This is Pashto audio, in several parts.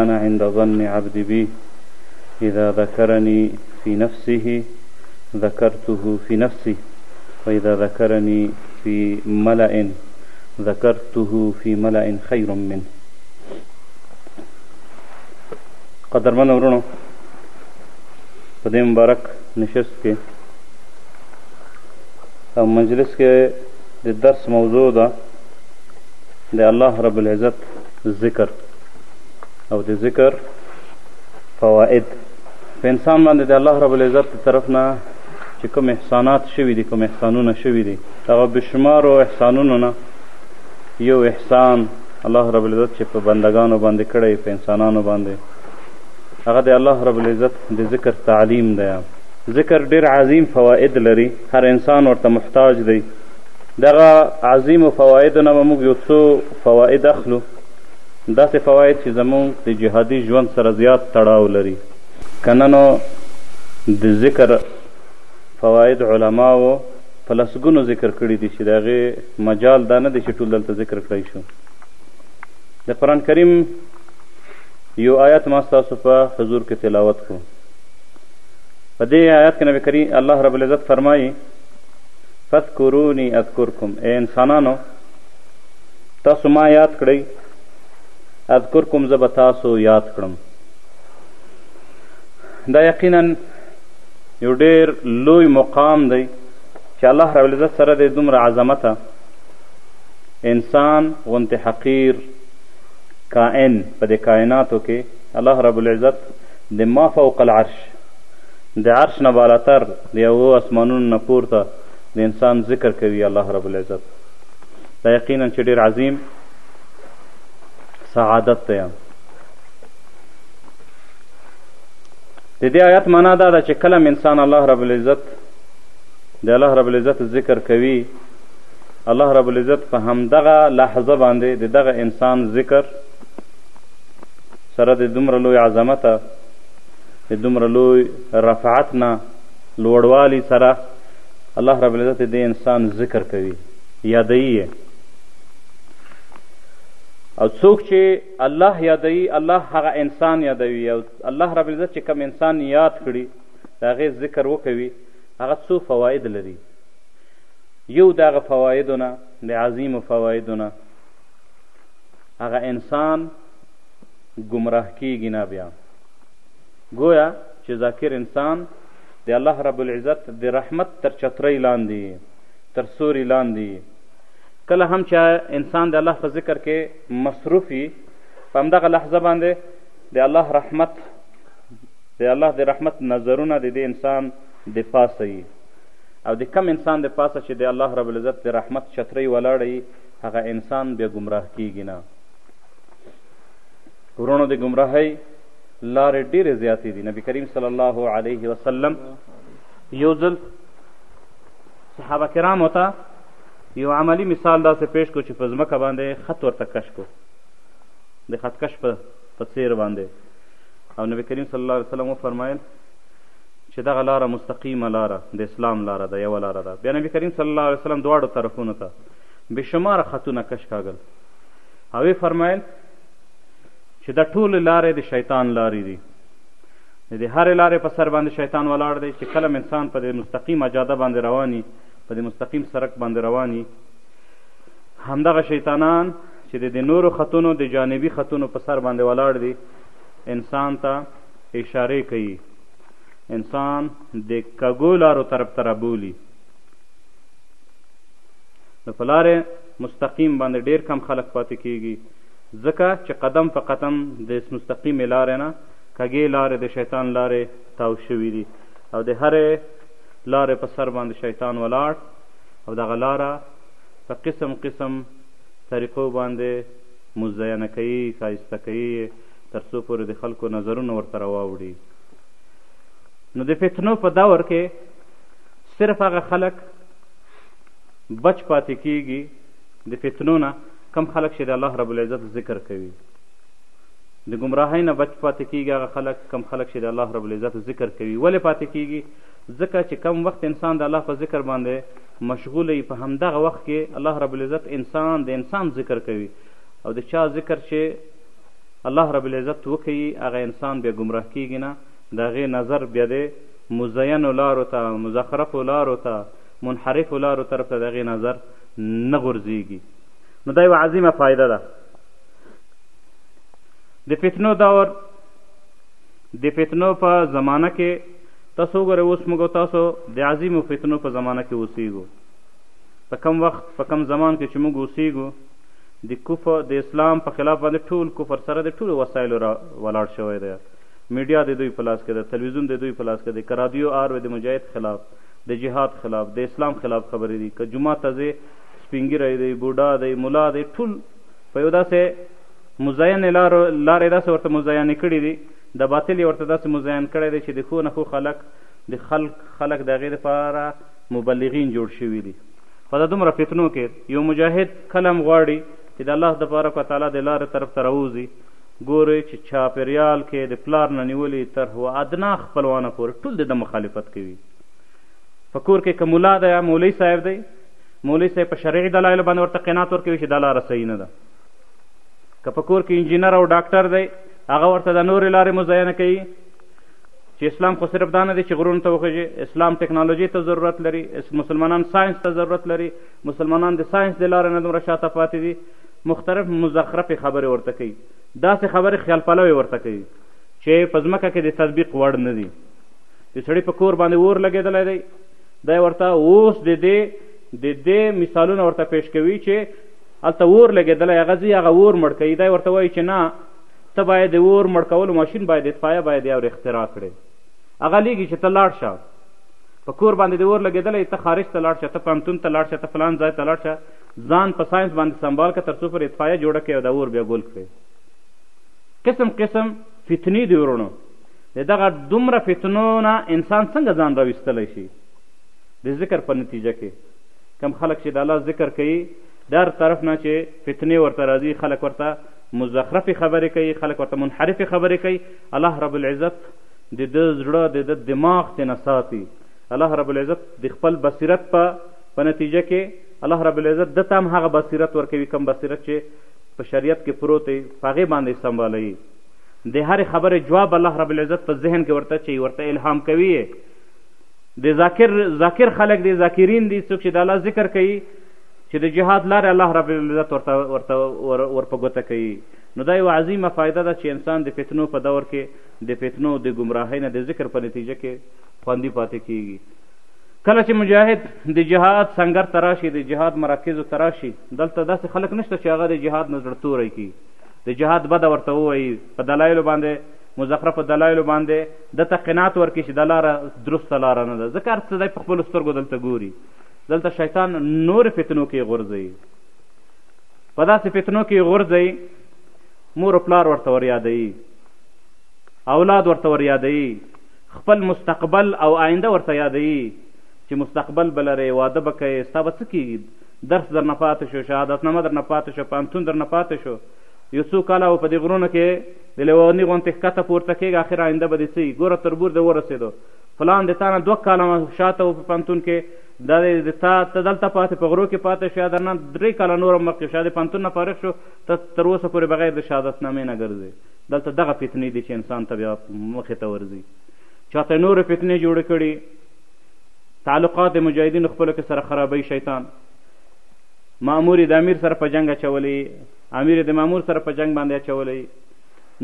انا عند ظن عبدي بي اذا ذکرني في نفسه ذکرته في نفسي واذا ذکرني في ملأ ذکرته في ملأ خير منه قدرمن ورونو په دې مبارک نشست کې او مجلس کې د درس موضوع ده د الله رب العزت ذکر او د ذکر فواید په انسان باندې د الله رب العزت د طرف نه چې کوم احسانات شوي دي کوم احسانونه شوي دي هغه بشمارو احسانونو نه یو احسان الله رب العزت چې په بندگانو باندې کړی په انسانانو باندې هغه د الله رب العزت د ذکر تعلیم دی ذکر ډیر عظیم فواید لري هر انسان ورته محتاج دی دغه عظیم فواید نه موږ یو څو فواید اخلو داسې فواید چې زموږ د جهادي ژوند سره زیات تړاو لري که نه نو د ذکر فواید علماو په لسګونو ذکر کړي دي چې د هغې مجال دا نه دی چې ټول دلته ذکر کړای شو د قرآن کریم یو آیت ما ستاسو په حضور کې تلاوت کو په دې آیت کې نبی کریم الله رب العزت فرمایي فذکرونی اذکرکم ای انسانانو تاسو ما یاد کړئ اذکرکم زه به تاسو یاد کړم دا یقینا یو ډیر لوی مقام دی چې الله رب العزت سره دی دومره عظمته انسان غونتې حقیر کائن په دې کائناتو کې الله رب العزت د ما فوق العرش د عرش نه بالاتر د یوو اسمانونو نه پورته د انسان ذکر کوي الله رب العزت دا یقینا چې ډېر عظیم سعادت دی د دې آیت معنا دا ده چې کله انسان الله رب العزت د الله رب العزت ذکر کوي الله رب العزت په همدغه لحظه باندې د دغه انسان ذکر سره د دومره لوی عظمته د دومره لوی رفعت نه لوړوالي سره الله رب العزت د انسان ذکر کوي یادوي یې او څوک چې الله یادوي الله هغه انسان یادوي او الله رب العزت چې کم انسان یاد کړي د هغې ذکر وکوي هغه څو فواید لري یو د هغه فوایدو نه د عظیمو فوایدو نه هغه انسان ګمراه کیږي نه بیا گویا چې ذاکر انسان د الله رب العزت د رحمت تر چترۍ لاندې تر سوري لاندې وي کله هم چې انسان د الله په ذکر کې مصروف وي په همدغه لحظه باندې د الله رحمت د الله د رحمت نظرونه د دې انسان د پاسه وي او د کم انسان د پاسه چې د الله رب العزت د رحمت چترۍ ولاړه وي هغه انسان بیا ګمراه کیږي نه ورونو د ګمراهۍ لارې ډېرې زیاتې دي نبی کریم صلی الله علیه وسلم یو ځل صحابه کرامو ته یو عملی مثال داسې پیش کو چې په ځمکه باندې خط ورته کش کو د خطکش په په څیر باندې او نبی کریم صلی الله علیه وسلم وفرمایل چې دغه لاره مستقیمه لاره د اسلام لاره ده یوه لاره ده بیا نبی کریم صلی الله علیه وسلم دواړو طرفونو ته بېشماره خطونه کش کاږل او ویې فرمایل چې دا ټولې لارې د شیطان لارې دي د دې هرې لارې په سر باندې شیطان ولاړ دی چې کلم انسان په دې مستقیمه جاده باندې رواني په دې مستقیم سرک باندې رواني همدغه شیطانان چې د دې نورو خطونو د جانبي خطونو په سر باندې ولاړ دي انسان ته اشاره کوي انسان د کګو لارو طرف ته رابولي نو په لارې مستقیم باندې ډیر کم خلک پاتې کیږي ځکه چې قدم په قدم د مستقیمې لارې نه کږې لارې د شیطان لارې تاو شوي دي او د هرې لارې په سر باندې شیطان ولاړ او دغه لاره په قسم قسم طریقو باندې مزینه کوي ښایسته کوي تر څو پورې د خلکو نظرونه ورته راواوړي نو د فتنو په دور کې صرف هغه خلک بچ پاتې کیږي د فتنو نه کم خلک چې د الله رب العزت ذکر کوي د ګمراهۍ نه بچ پاتې کېږي هغه خلک کم خلک چې د الله رب العزت ذکر کوي ولې پاتې کېږي ځکه چې کم وخت انسان د الله په ذکر باندې مشغول وي په همدغه وخت کې الله رب العزت انسان د انسان ذکر کوي او د چا ذکر چې الله رب العزت وکوي هغه انسان بیا ګمراه کېږي نه د هغې نظر بیا د مزینو لارو ته مزخرفو لارو ته منحرفو لارو طرف ته د هغې نظر نه غورځېږي نو دا یوه عظیمه فایده ده د فتنو دور د فتنو په زمانه کې تاسو وګورئ اوس موږ تاسو د عظیمو فتنو په زمانه کې اوسیږو په کم وخت په کم زمان کې چې موږ اوسیږو د کفر د اسلام په خلاف باندې ټول کفر سره د ټولو وسایلو را ولاړ شوی دی میډیا د دوی په لاس کې ده تلویزیون د دوی په لاس کې دی که رادیو آر د مجاهد خلاف د جهاد خلاف د اسلام خلاف خبرې دي که جمعه ته ځې سپینګیری دی بوډا دی ملا دی ټول په یو داسې مزین لارو لارې داسې ورته مزینې کړي دي د باطل یې ورته داسې مزین کړی دی چې د ښو نه ښو خلک د خلک خلک د هغې دپاره مبلغین جوړ شوي دي په دا دومره فتنو کې یو مجاهد کله هم غواړي چې د الله تبارک وتعالی د لارې طرف ته راوځي ګوري چې چاپېریال کې د پلار نه نیولي تر هو ادنا خپلوانه پورې ټول د ده مخالفت کوي په کور کې که ملا دی یا مولوي صاحب دی مولوي صاحب په شرعي دلایلو باندې ورته قناعت ورکوي چې دا لاره صحیح نه ده که په کور کې انجینر او ډاکټر دی هغه ورته د نورې لارې مزینه کوي چې اسلام خو صرف دا نه دی چې غرونو ته وخېږي اسلام ټکنالوژي ته ضرورت لري مسلمانان ساینس ته ضرورت لري مسلمانان د ساینس د لارې نه دومره شاته پاتې دي مختلف مزخرفې خبرې ورته کوي داسې خبرې خیال پلوې ورته کوي چې په ځمکه کې د تطبیق وړ نه دي د سړي په کور باندې اور لګېدلی دی دی ورته اوس د دې د دې مثالونه ورته پیش کوي چې هلته اور لګېدلی هغه ځي هغه اور مړ کوي دی ورته وایي چې نه ته باید د اور مړ کولو ماشین باید اطفایه باید یې ور اختراع کړې هغه لیږي چې ته لاړ شه په کور باندې د اور لګېدلی ته خارج ته لاړ شه ته پوهنتون ته لاړ شه ته فلان ځای ته لاړ شه ځان په ساینس باندې سنبال که تر څو پر اطفایه جوړه کړې او د اور بیا ګول کړې قسم قسم فتنې دي ورونو د دغه دومره فتنو نه انسان څنګه ځان راویستلی شي د ذکر په نتیجه کې کم خلک چې د الله ذکر کوي در طرف نه چې فتنې ورته راځي خلک ورته مزخرفې خبرې کوي خلک ورته منحرفې خبرې کوي الله رب العزت د ده زړه د ده دماغ تېنه ساتي الله رب العزت د خپل بصیرت په په نتیجه کې الله رب العزت ده ته هم هغه بصیرت ورکوي کم بصیرت چې په شریعت کې پروت دی په هغې باندې سمبالوي د هرې خبرې جواب الله رب العزت په ذهن کې ورته چي ورته الهام کوي یې د ذاکر ذاکر خلک دي ذاکرین دي څوک چې د الله ذکر کوي چې د جهاد لارې الله رب العزت ورته ورته ور, ور په ګوته کوي نو دا یوه عظیمه فایده ده چې انسان د فتنو په دور کې د فتنو د ګمراهۍ نه د ذکر په نتیجه کې خوندي پاتې کیږي کله چې مجاهد د جهاد سنګر ته راشي د جهاد مراکزو ته راشي دلته داسې خلک نشته چې هغه د جهاد نه زړه توری کړي د جهاد بده ورته ووایي، په دلایلو باندې، مزخرفو دلایلو باندې ده ته قناعت ورکړي چې دا لاره درسته لاره نه ده، ځکه هر څه دی په خپلو سترګو دلته ګوري، دلته شیطان نورې فتنو کې غورځوي، په داسې فتنو کې غورځوي مور و پلار ورته وریادوي، اولاد ورته وریادوي، خپل مستقبل او آینده ورته یادوي چې مستقبل به لرې، واده به کوې، ستا به څه کېږي؟ درس درنه پاتې شو، شهادتنامه درنه پاتې شوه، پوهنتون درنه پاتې شو، یو څو کاله او په دې غرونو کې د لیوني غونتې ښکته پورته کېږه، اخر آینده به دې څه وي؟ ګوره تربور دې ورسېدو، فلان د تا نه دوه کاله شاته و په پوهنتون کې، دا دی د تا ته دلته پاتې په غرو کې پاتې شو یا درنه درې کاله نور مخکې شو، د پوهنتون نه فارغ شو، ته تر اوسه پورې بغیر د شهادتنامې نه ګرځې. دلته دغه فتنې دي چې انسان ته بیا مخې ته ورځي، چاته یې نورې فتنې جوړې کړي، تعلقات د مجاهدینو خپلو کې سره خرابوي شیطان مامور د امیر سره په جنګ اچولی امیر د مامور سره په جنګ باندې اچولی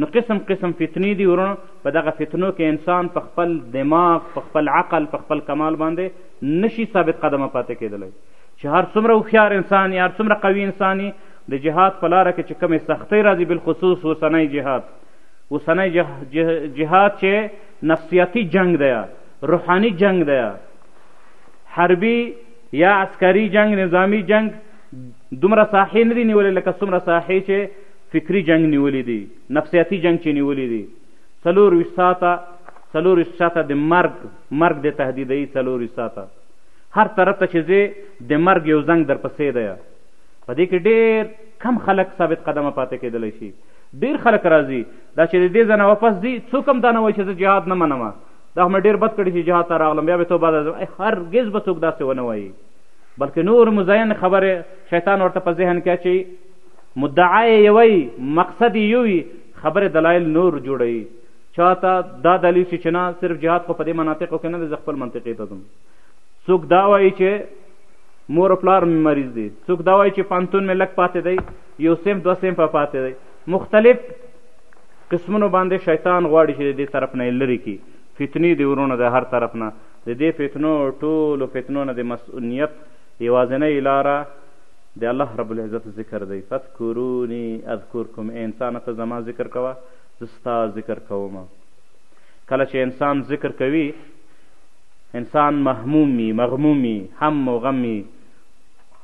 نو قسم قسم فتنې دي ورونو په دغه فتنو کې انسان په خپل دماغ په خپل عقل په خپل کمال باندې نشي ثابت قدمه پاتې کېدلی چې هر څومره هوښیار انسان یې هر څومره قوي انسان یې د جهاد په لاره کې چې کومې سختۍ راځي بالخصوص اوسنی جهاد اوسنی جهاد چې نفسیاتي جنګ دی روحاني جنګ دی حربي یا عسکري جنګ نظامی جنګ دومره ساحې نه دي نیولې لکه څومره ساحې چې فکري جنګ نیولي دي نفسیاتي جنګ چې نیولي دي څلور ویشت ساعته څلور ویشت ساعته د مرګ مرګ د تهدیدوي څلور ویشت ساعته هر طرف ته چې ځې د مرګ یو زنګ درپسې دی په دې کې ډېر کم خلک ثابت قدمه پاتې کېدلی شي ډېر خلک راځي دا چې د دې ځای نه واپس ځي څوک هم دا نه وایي چې زه جهاد نه منم دا خو مې ډېر بد کړي چې جهاد ته راغلم بیا به توبه درځم هرګز به څوک داسې ونه وایي بلکې نور مزین خبرې شیطان ورته په ذهن کې اچوي مدعا یې یوی مقصد یې یو وي خبرې دلایل نور جوړوي چا ته دا دلیل شي چې نه صرف جهاد خو په دې مناطقو کې نه دی زه خپل منطقې ته ځم څوک دا وایي چې مور پلار مې مریض دی څوک دا وایي چې پانتون مې لږ پاتې دی یو سیم دوه سیم په پاتې دی مختلف قسمونو باندې شیطان غواړي چې د دې طرف نه یې لرې کړي فتنې دي ورونه د هر طرف نه د دې فتنو ټولو فتنو نه د مسؤلیت یوازینۍ لاره د الله رب العزت ذکر دی فذکرونی اذکرکم ای انسانه ته زما ذکر کوه زه ستا ذکر کوم کله چې انسان ذکر کوي انسان محموم وي مغموم وي هم و غم وي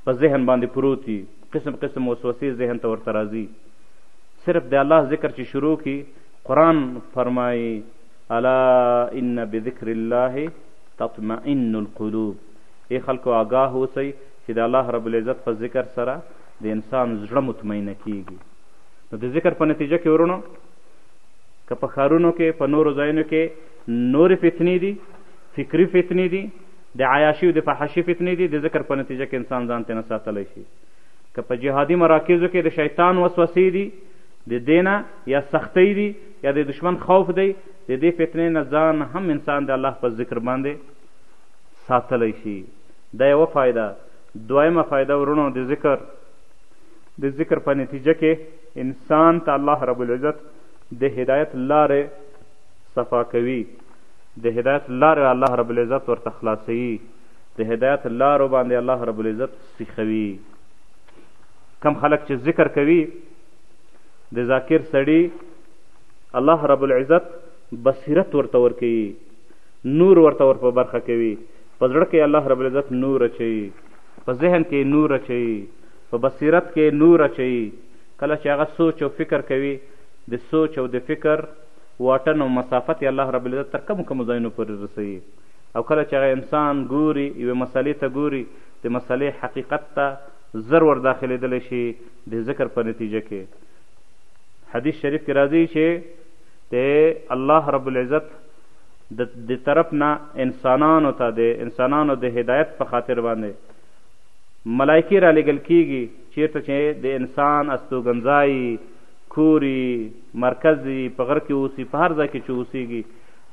په ذهن باندې پروت وي قسم قسم وسوسې ذهن ته ورته راځي صرف د الله ذکر چې شروع کی قرآن فرمایي الا ان بذکر الله تطمئن القلوب ای خلکو آګاه اوسئ چې د الله رب العزت په ذکر سره د انسان زړه مطمئنه کیږي نو د ذکر په نتیجه کې ورونو که په ښارونو کې په نورو ځایونو کې نورې فتنې دي فکري فتنې دي د عیاشي او د فحاشي فتنې دي د ذکر په نتیجه کې انسان ځان تېنه ساتلی شي که په جهادي مراکزو کې د شیطان وسوسې دي د دې نه یا سختۍ دي یا د دشمن خوف دی د دې فتنې نه ځان هم انسان د الله په ذکر باندې ساتلی شي دا یوه فایده دویمه فایده ورونو د ذکر د ذکر په نتیجه کې انسان ته الله رب العزت د هدایت لارې صفا کوي د هدایت لارې الله رب العزت ورته خلاصوي د هدایت لارو باندې الله رب العزت سیخوي کم خلک چې ذکر کوي د ذاکر سړي الله رب العزت بصیرت ورته ورکوي نور ورته ور په برخه کوي په زړه کې الله رب العزت نور اچوي په ذهن کې نور اچوي په بصیرت کې نور اچوي کله چې هغه سوچ او فکر کوي د سوچ او د فکر واټن او مسافت یې الله رب العزت تر کومو کومو ځایونو پورې رسوي او کله چې هغه انسان ګوري یوې مسلې ته ګوري د مسئلې حقیقت ته زر ور داخلېدلی شي د ذکر په نتیجه کې حدیث شریف کې راځي چې د الله رب العزت د د طرف نه انسانانو ته د انسانانو د هدایت په خاطر باندې ملایکې را لېږل کیږي چیرته چې د انسان استوګنځای کوري مرکز په غر کې اوسي په هر ځای کې چې اوسیږي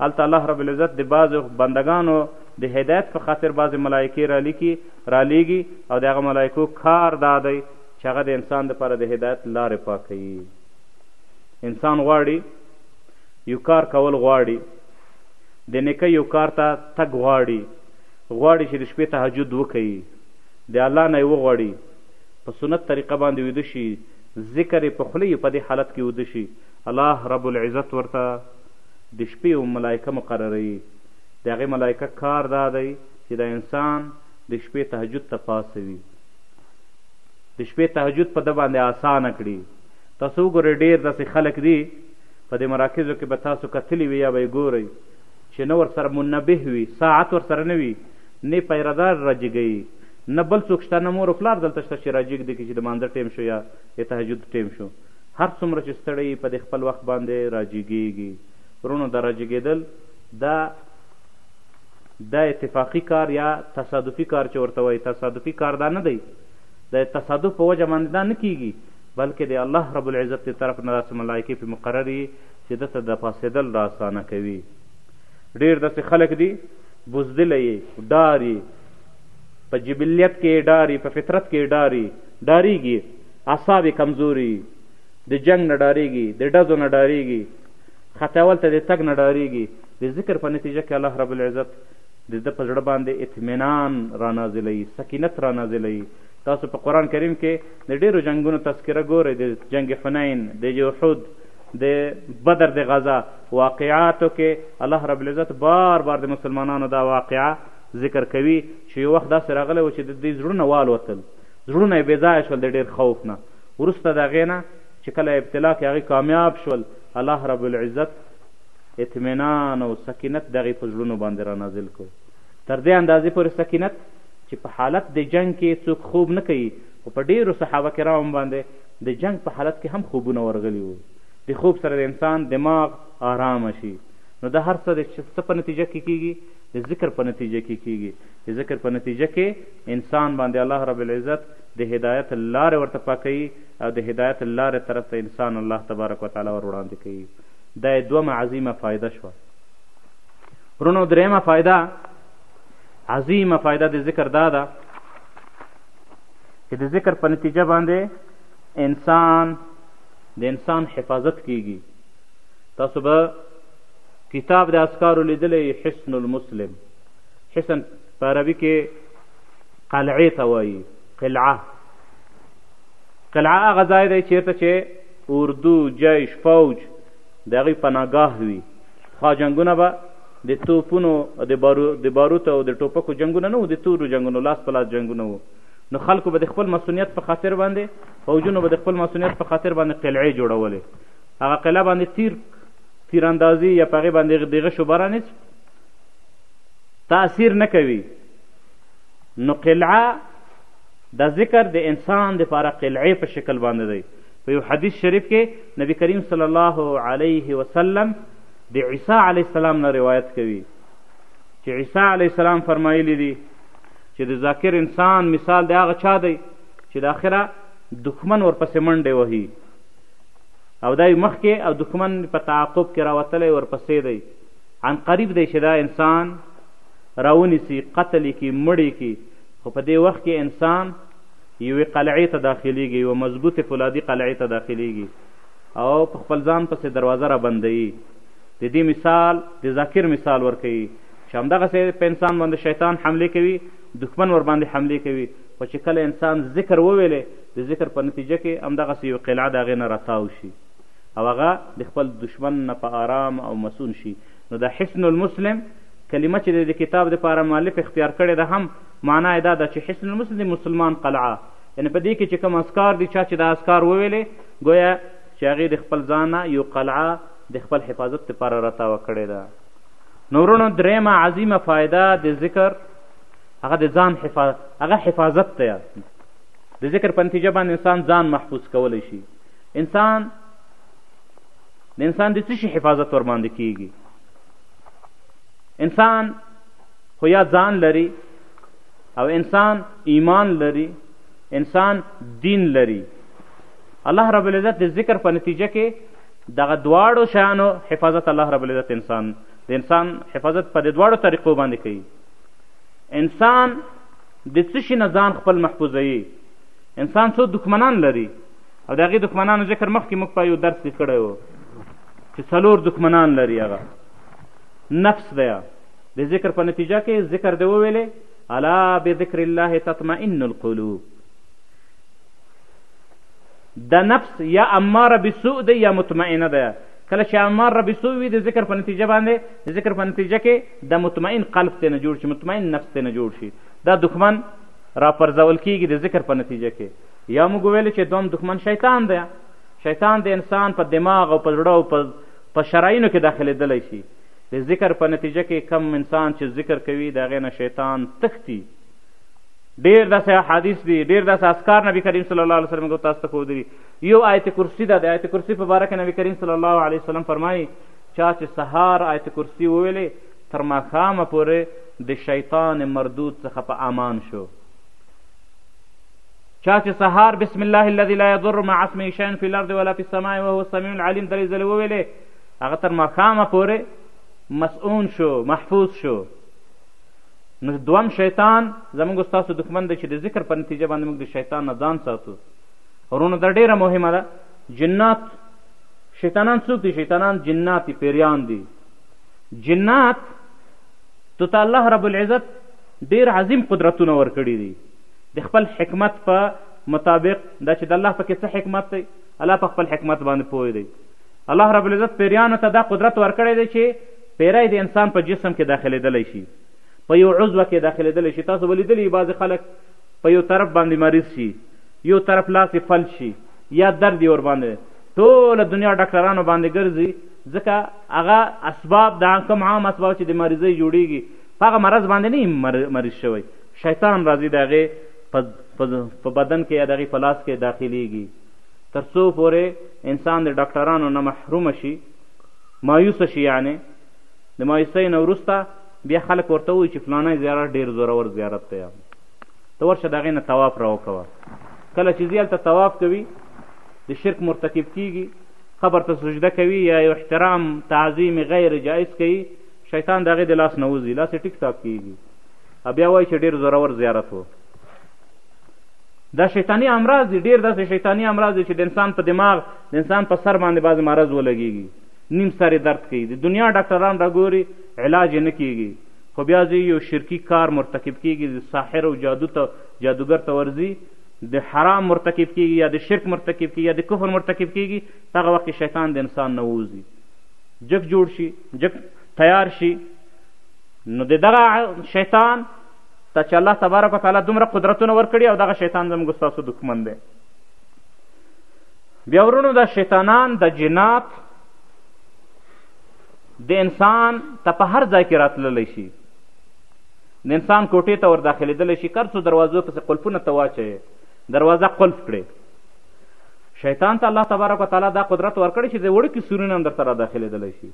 هلته الله رب العزت د بعضو بندګانو د هدایت په خاطر بعضې ملایکې رالیکي، رالیږي او د هغه ملایکو کار دا دی چې هغه د انسان لپاره د هدایت لارې پاکوي. انسان غواړي یو کار کول غواړي، د نیکۍ یو کار ته تګ غواړي، غواړي چې د شپې تهجد وکړي، د الله نه یې وغواړي، په سنت طریقه باندې ویده شي، ذکر یې په خوله یې په دې حالت کې ویده شي، الله رب العزت ورته د شپې یو ملایکه مقرروي. د هغې ملائکه کار دا دی چې دا انسان د شپې تهجد ته پاسوي د شپې تهجد په ده باندې آسانه کړي تاسو وګورئ ډېر داسې خلک دي په دې مراکزو کې به تاسو کتلي وي یا به یې ګورئ چې نه ورسره منبه وي ساعت ورسره نه وي نه پیردار راجګوي نه بل څوک شته نه مور و پلار دلته شته چې راجیږ دی کې چې د مانځه ټیم شو یا د تهجد ټیم شو هر څومره چې ستړی په دې خپل وخت باندې راجیږیږي ورونو دا راجګېدل دا دا اتفاقي کار یا تصادفي کار چې ورته وایي تصادفي کار دا نه دی د تصادف په وجه باندې دا نه کیږي بلکې د الله رب العزت د طرف نه داسې ملایکې په مقرر یي چې ده ته د پاسېدل را اسانه کوي ډېر داسې خلک دي بزدله یې ډار یې په جبلیت کې ډاري په فطرت کې ډاري ډاریږي اعصاب کمزوري د جنګ نه ډارېږي د ډزو نه ډارېږي خطاول ته د تګ نه ډارېږي د ذکر په نتیجه کې الله رب العزت د ده په زړه باندې اطمینان رانازلوي سکینت رانازلوي تاسو په قرآن کریم کې د ډېرو جنګونو تذکره ګورئ د جنګ حنین د احد د بدر د غزا واقعاتو کې الله رب العزت بار بار د مسلمانانو دا واقعه ذکر کوي چې یو وخت داسې راغلی و چې د دوی زړونه والوتل زړونه یې بېځایه شول د ډېر خوف نه وروسته د هغې نه چې کله ابتلا کې هغوی کامیاب شول الله رب العزت اطمینان او سکینت د هغوی په زړونو باندې را نازل کړو تر دې اندازې پورې سکینت چې په حالت د جنګ کې څوک خوب نه کوي خو په ډېرو صحابه کرام باندې د جنګ په حالت کې هم خوبونه ورغلي وو د خوب سره د انسان دماغ آرام شي نو دا هر څه د څه په نتیجه کې کیږي د ذکر په نتیجه کې کیږي د ذکر په نتیجه کې انسان باندې الله رب العزت د هدایت لاره ورته پاکوي او د هدایت لارې طرف ته انسان الله تبارک وتعالی ور وړاندې کوي دا یې دومه عظیمه فایده شوه ورونو درېیمه فایده عظیمه فایده د ذکر دا ده چې د ذکر په نتیجه باندې انسان د انسان حفاظت کیږي تاسو به کتاب د اسکارو لیدلی حسن المسلم حسن په عربي کې قلعې ته وایي قلعه قلعه هغه ځای دی چیرته چې اردو جیش فوج د هغوی پناهګاه وي خوا جنګونه به د توپونو د بارو د باروتو او د ټوپکو جنګونه نه وو د تورو جنګونو لاس په لاس جنګونه وو نو خلکو به د خپل مسؤلیت په خاطر باندې فوجونو به د خپل مسؤلیت په خاطر باندې قلعې جوړولې هغه قلعه باندې تیر تیراندازي یا په هغې باندې د غشو بارانیز تاثیر نه کوي نو قلعه دا ذکر د انسان د پاره قلعه په شکل باندې دی په یو حدیث شریف کې نبی کریم صلی الله علیه وسلم د عیسی علیه السلام نه روایت کوي چې عیسی علیه السلام فرمایلی دي چې د ذاکر انسان مثال د هغه چا دی چې د آخره دښمن ورپسې منډې وهي او دا مخکې او دښمن په تعاقب کې راوتلی ورپسې دی عن قریب دی چې دا انسان راونیسي، قتل یې کړي، مړ یې کړي، خو په دې وخت کې انسان یوې قلعې ته داخلېږي، یوه مضبوطې فولادي قلعې ته داخلېږي او په خپل ځان پسې دروازه را بندوي. د دې مثال د ذاکر مثال ورکوي چې همدغسې په انسان باندې شیطان حملې کوي، دښمن ورباندې حملې کوي، خو چې کله انسان ذکر وویلې د ذکر په نتیجه کې همدغسې یوه قلعه د هغې نه راتاو شي او هغه د خپل دښمن نه په ارام او مصون شي. نو دا حسن المسلم کلمه چې د کتاب لپاره مؤلف اختیار کړې ده هم معنا یې دا ده چې حسن المسلم د مسلمان قلعه یعنې په دې کې چې کوم اسکار دي چا چې دا اسکار وویلې ګویا چې هغې د خپل ځانه یو قلعه د خپل حفاظت لپاره راتاوه کړې ده نو وروڼو درېیمه عظیمه فایده د ذکر هغه د ځان حفاظت هغه حفاظت دی د ذکر په نتیجه باندې انسان ځان محفوظ کولی شي انسان د انسان د څه شي حفاظت ورباندې کیږي انسان خو یا ځان لري او انسان ایمان لري انسان دین لري الله رب العزت د ذکر په نتیجه کې دغه دواړو شیانو حفاظت الله رب العزت انسان د انسان حفاظت په د دواړو طریقو باندې کوي انسان د څه شي نه ځان خپل محفوظوي انسان څو دښمنان لري او د هغې دښمنانو ذکر مخکې موږ په یو درس کې کړی و چې څلور دښمنان لري هغه نفس دی د ذکر په نتیجه کې ذکر دی وویلې الا بذکر الله تطمئن القلوب د نفس یا اماره بسوء دی یا مطمئنه ده کله چې امار ربي سو وي د ذکر په نتیجه باندې د ذکر په نتیجه کې د مطمئن قلب ته نه جوړ شي مطمئن نفس ته نه جوړ شي دا دښمن راپرځول کیږي د ذکر په نتیجه کې یا موږ ویلو چې دوم دښمن شیطان دی شیطان د انسان په دماغ او په زړه او په په شراینو کې داخلېدلی شي د ذکر په نتیجه کې کم انسان چې ذکر کوي د هغې نه شیطان تښتي ډېر داسې احادیث دي ډېر داسې اسکار نبی کریم صلی الله علیه وسلم تاسو ته ښودلي یو آیت کرسي ده د آیت کرسي په باره کې نبی کریم صلی الله علیه وسلم فرمایي چا چې سهار آیت کرسي وویلې تر ماښامه پورې د شیطان مردود څخه په امان شو چا چې سهار بسم الله الذي لا يضر مع اسمه شيء في الارض ولا في السماء وهو السميع العليم درې ځلې وویلې هغه تر ماښامه پورې مسعون شو محفوظ شو نو دوم شیطان زموږ ستاسو دښمن دی چې د ذکر په نتیجه باندې موږ د شیطان نه ځان ساتو ورونو دا ډېره مهمه ده جنات شیطانان څوک دي شیطانان جنات دي پیریان دي جنات ته الله رب العزت ډېر عظیم قدرتونه ورکړي دي د خپل حکمت په مطابق دا چې د الله پکې څه حکمت دی الله په خپل حکمت باندې پوه دی الله رب العزت پیریانو ته دا قدرت ورکړی دی چې پیری د انسان په جسم کې داخلېدلی شي په یو عضوه کې داخلېدلی شي تاسو به لیدلي بعضې خلک په یو طرف باندې مریض شي یو طرف لاس یې فلج شي یا درد یې ورباندې ټوله دنیا ډاکټرانو باندې ګرځي ځکه هغه اسباب د کوم عام اسباب چې د مریضۍ جوړیږي په هغه مرض باندې نه مریض شوی شیطان راځي د هغې په بدن کې یا د هغې په لاس کې داخلیږي تر څو پورې انسان د ډاکټرانو نه محروم شي مایوس شي یعنې د مایوسۍ نه وروسته بیا خلک ورته وایي چې فلانی زیارت ډېر زورور زیارت دی ته ورشه د هغې نه طواف راوکوه کله چې ځي هلته طواف کوي د شرک مرتکب کیږي قبر ته سجده کوي یا یو احترام تعظیم غیر جایز کوي شیطان د هغې د لاس نه وځي لاس یې ټیک ټاک کیږي او بیا وایي چې ډېر زورور زیارت و دا شیطاني امراض دي ډېر داسې شیطاني امراض دي چې د انسان په دماغ د انسان په سر باندې بعضې مرض ولګېږي نیم سر یې درد کوي د دنیا ډاکټران راګوري علاج یې نه کېږي خو بیا ځي یو شرکي کار مرتکب کېږي د ساحر او جادو ته جادوګر ته ورځي د حرام مرتکب کېږي یا د شرک مرتکب کېږي یا د کفر مرتکب کېږي په هغه وخت کې شیطان د انسان نه ووځي جک جوړ شي جک تیار شي نو د دغه شیطان ته چې الله تبارک وتعالی دومره قدرتونه ورکړي او دغه شیطان زموږ ستاسو دښمن دی بیا ورونو دا شیطانان د جنات د انسان ته په هر ځای کې راتللی شي د انسان کوټې ته ور داخلېدلی شي کر څو دروازو پسې قلفونه ته واچوي دروازه قلف کړي شیطان ته الله تبارک وتعالی دا قدرت ورکړی چې د وړکي سورونه هم درته را داخلېدلی شي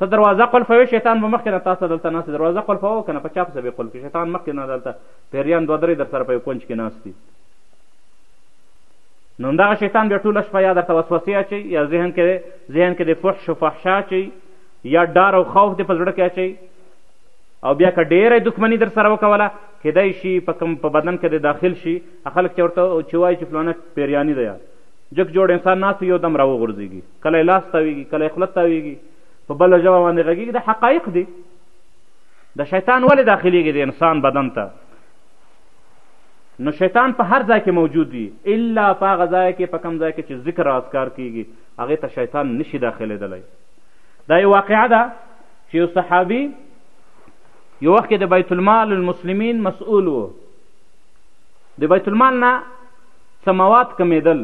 ته دروازه قلفوې شیطان به مخکې نه تا سره دلته ناست دروازه قلفوه که نه په چا پسې به یې قلف شیطان مخکې نه دلته پیریان دوه درې در سره په یو کونج کې ناست دي نو همدغه شیطان بیا ټوله شپه یا درته وسوسې اچوي یا ذهن کې ذهن کې د فحش و فحشا اچوي یا ډار او خوف دې په زړه کې اچوي او بیا که ډېره دښمني در سره وکوله کیدای شي په کوم په بدن کې د داخل شي خلک چې ورته چې وایي چې فلانه پیریاني دی جک جوړ انسان ناست وي یو دم راوغورځېږي کله یې لاس تاوېږي کله یې خوله تاوېږي په بله ژبه باندې غږېږي دا حقایق دي د شیطان ولې داخلېږي د انسان بدن ته نو شیطان په هر ځای کې موجود وي الا په هغه ځای کې په کوم ځای کې چې ذکر او اذکار کېږي هغې ته شیطان نشي داخلېدلی دا یو واقعه ده چې یو صحابي یو وخت کې د بیت المال المسلمین مسئول و د بیت المال نه څه مواد کمیدل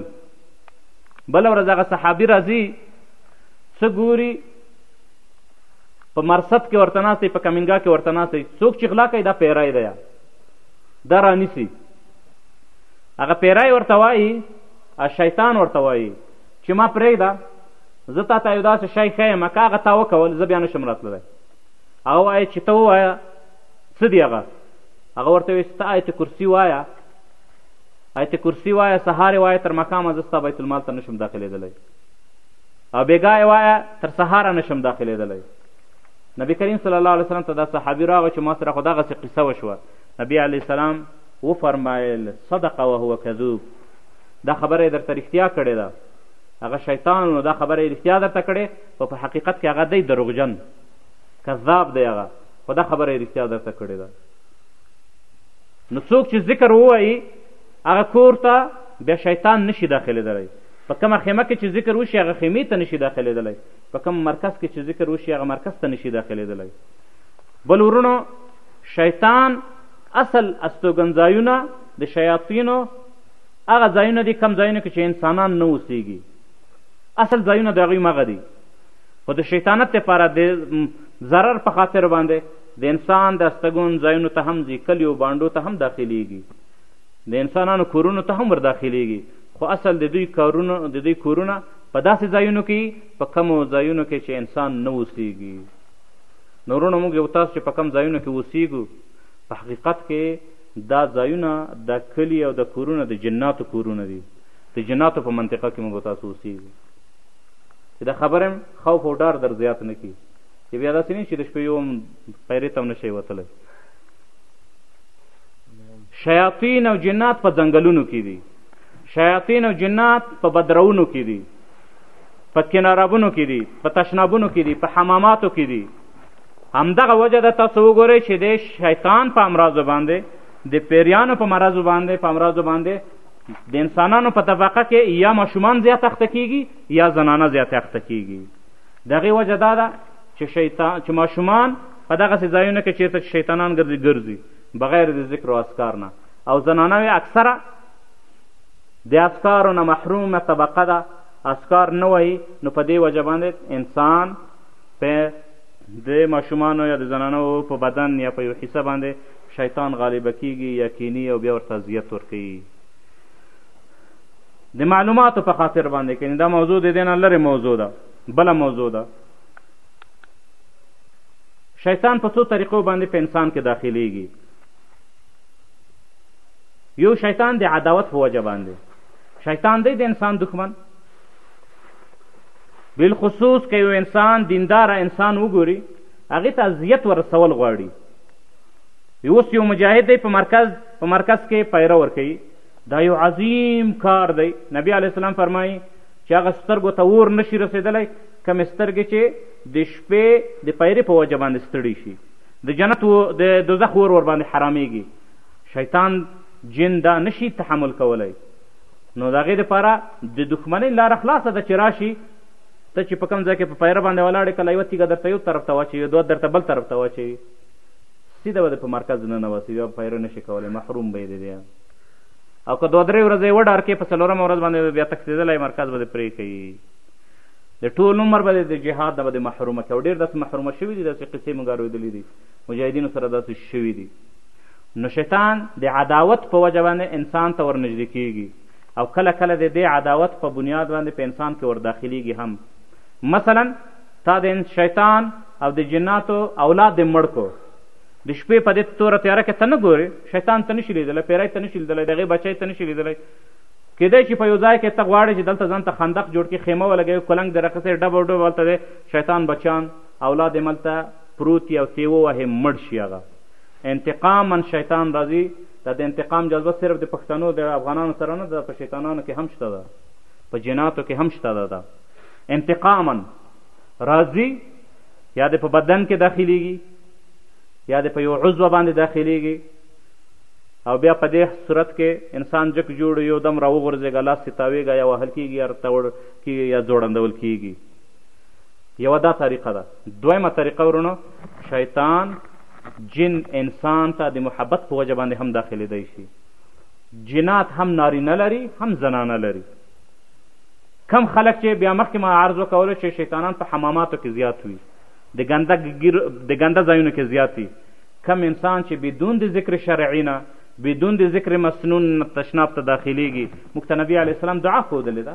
بل ورځ هغه صحابي راځي څه ګوري په مرصد کې ورته ناست په کمینګا کې ورته ناست څوک چې غلا کوي دا پیری دی دا رانیسي هغه پیری ورته وایي شیطان ورته وایي چې ما پرېږده زه تا ته یو داسې شی ښیم که هغه تا وکول زه بیا نشم راتللی هغه وایي چې ته ووایه څه دی هغه هغه ورته وایي چې ته آیت کرسي وایه آیت کرسي وایه سهار یې وایه تر ماښامه زه ستا بیت المال ته نشم داخلېدلی او بېګا یې وایه تر سهاره نشم داخلېدلی نبی کریم صلی الله علیه وسلم ته دا صحابي راغی چې ما سره خو دغسې قصه وشوه نبی علیه السلام وفرمایل صدق وهو کذوب دا خبره یې درته رښتیا کړې ده هغه شیطان نو دا خبره یې رښتیا درته کړې خو په حقیقت کې هغه دی دروغجن کذاب دی هغه خو دا خبره یې رښتیا درته کړې ده نو څوک چې ذکر ووایي هغه کور ته بیا شیطان نشي داخلېدلی په کومه خیمه کې چې ذکر وشي هغه خیمې ته نشي داخلېدلی په کوم مرکز کې چې ذکر وشي هغه مرکز ته نشي داخلېدلی بل ورونو شیطان اصل استوګنځایونه د شیاطینو هغه ځایونه دي کم ځایونه کې چې انسانان نه اوسېږي اصل ځایونه د هغوی مغه دي خو د شیطانت لپاره د ضرر په خاطر باندې د انسان د استګون ځایونو ته هم ځي کلیو بانډو ته هم داخلیږي د انسانانو کورونو ته هم ور داخلیږي خو اصل د دوی کارونه د دوی کورونه په داسې ځایونو کې په کمو ځایونو کې چې انسان نه اوسیږي نو وروڼه موږ یو تاسو چې په کم ځایونو کې اوسیږو په حقیقت کې دا ځایونه د کلي او د کورونه د جناتو کورونه دي د جناتو په منطقه کې موږ تاسو اوسیږو چې د خبرې خوف او ډار در زیات نه کړي چې بیا داسې نه چې د شپې یو هم پیرې ته هم نشئ وتلی شیاطین او جنات په ځنګلونو کې دي شیاطین او جنات په بدرونو کې دي په کنارابونو کې دي په تشنابونو کې دي په حماماتو کې دي همدغه وجه ده تاسو وګورئ چې د شیطان په امراضو باندې د پیریانو په مرضو باندې په امراضو باندې د انسانانو په طبقه کې یا ماشومان زیات اخته کیږي یا زنانه زیات اخته کیږي د هغې وجه دا ده چې شیطان چې ماشومان په دغسې ځایونو کې چېرته چې شیطانان ګرځي ګرځي بغیر د ذکر و اسکار نه او زنانه یې اکثره د اسکارو نه محرومه طبقه ده اسکار نه وایي نو په دې وجه باندې انسان په د ماشومانو یا د زنانو په بدن یا په یو حصه باندې شیطان غالبه کیږي یا کیني او بیا ورته اذیت ورکوي د معلوماتو په خاطر باندې کیني دا موضوع د دې نه لرې موضوع ده بله موضوع ده شیطان په څو طریقو باندې په انسان کې داخلیږي یو شیطان د عداوت په وجه باندې شیطان دی د انسان دښمن بالخصوص که یو انسان دینداره انسان وګوري هغې ته اذیت ورسول غواړي اوس یو مجاهد دی په مرکز په مرکز کې پیره ورکوي دا یو عظیم کار دی نبی علیه السلام فرمایي چې هغه سترګو ته اور نه شي رسېدلی کمې سترګې چې د شپې د پیرې په وجه باندې ستړي شي د جنت و د دوزخ اور ورباندې حرامېږي شیطان جن دا نشي تحمل کولی نو د هغې دپاره د دښمنۍ لاره خلاصه ده چې راشي ته چې په کوم ځای کې په پیره باندې ولاړې کله یوه تیږه درته یو طرف ته واچوي دوه درته بل طرف ته واچوي سیده به د په مرکز نه نوسي بیا پیره نشي کولی محروم به دی بیا او که دوه درې ورځې وډار کې په څلورمه ورځ باندې بیا تښتېدلی مرکز به د پرې کوي د ټول عمر به د جهاد نه به د محرومه کوي او ډېر داسې محرومه شوي دي داسې قصې موږ اورېدلي دي مجاهدینو سره داسې شوي دي نو شیطان د عداوت په وجه باندې انسان ته ورنږدې کېږي او کله کله د دې عداوت په بنیاد باندې په انسان کې ورداخلیږي هم مثلا تا د انس شیطان او د جناتو اولاد دې مړ کو د شپې په دې توره تیاره کې ته نه ګورې شیطان ته نشي لیدلی پیری ته نشي لیدلی د هغې بچی ته نشي لیدلی کېدای شي په یو ځای کې ته غواړې چې دلته ځان ته خندق جوړ کړي خیمه ولګوې کلنګ دې راخسې ډب او ډب هلته دی شیطان بچیان اولاد یې ملته پروت یې او تې ووهې مړ شي هغه انتقاما شیطان راځي دا د انتقام جذبه صرف د پښتنو د افغانانو سره نه ده په شیطانانو کې هم شته ده په جناتو کې هم شته ده انتقاما راځي یا د په بدن کې داخليږي یا د په یو عضو باندې داخليږي او بیا په دې صورت کې انسان جک جوړ یو دم راوغورځېږه لاس یې تاوېږه یا وهل کېږي یا تاوړ کېږي یا ځوړندول کېږي یوه دا طریقه ده دویمه طریقه ورونو شیطان جن انسان ته د محبت په وجه باندې هم داخلېدی شي جنات هم نارینه لري هم زنانه لري کم خلک چې بیا مخکې ما عرض وکولو چې شیطانان په حماماتو کې زیات وي د ګنده د ګنده ځایونو کې زیات وي کم انسان چې بدون د ذکر شرعي نه بدون د ذکر مسنون تشناب ته داخلیږي موږ ته نبي علیه السلام دعا ښودلې ده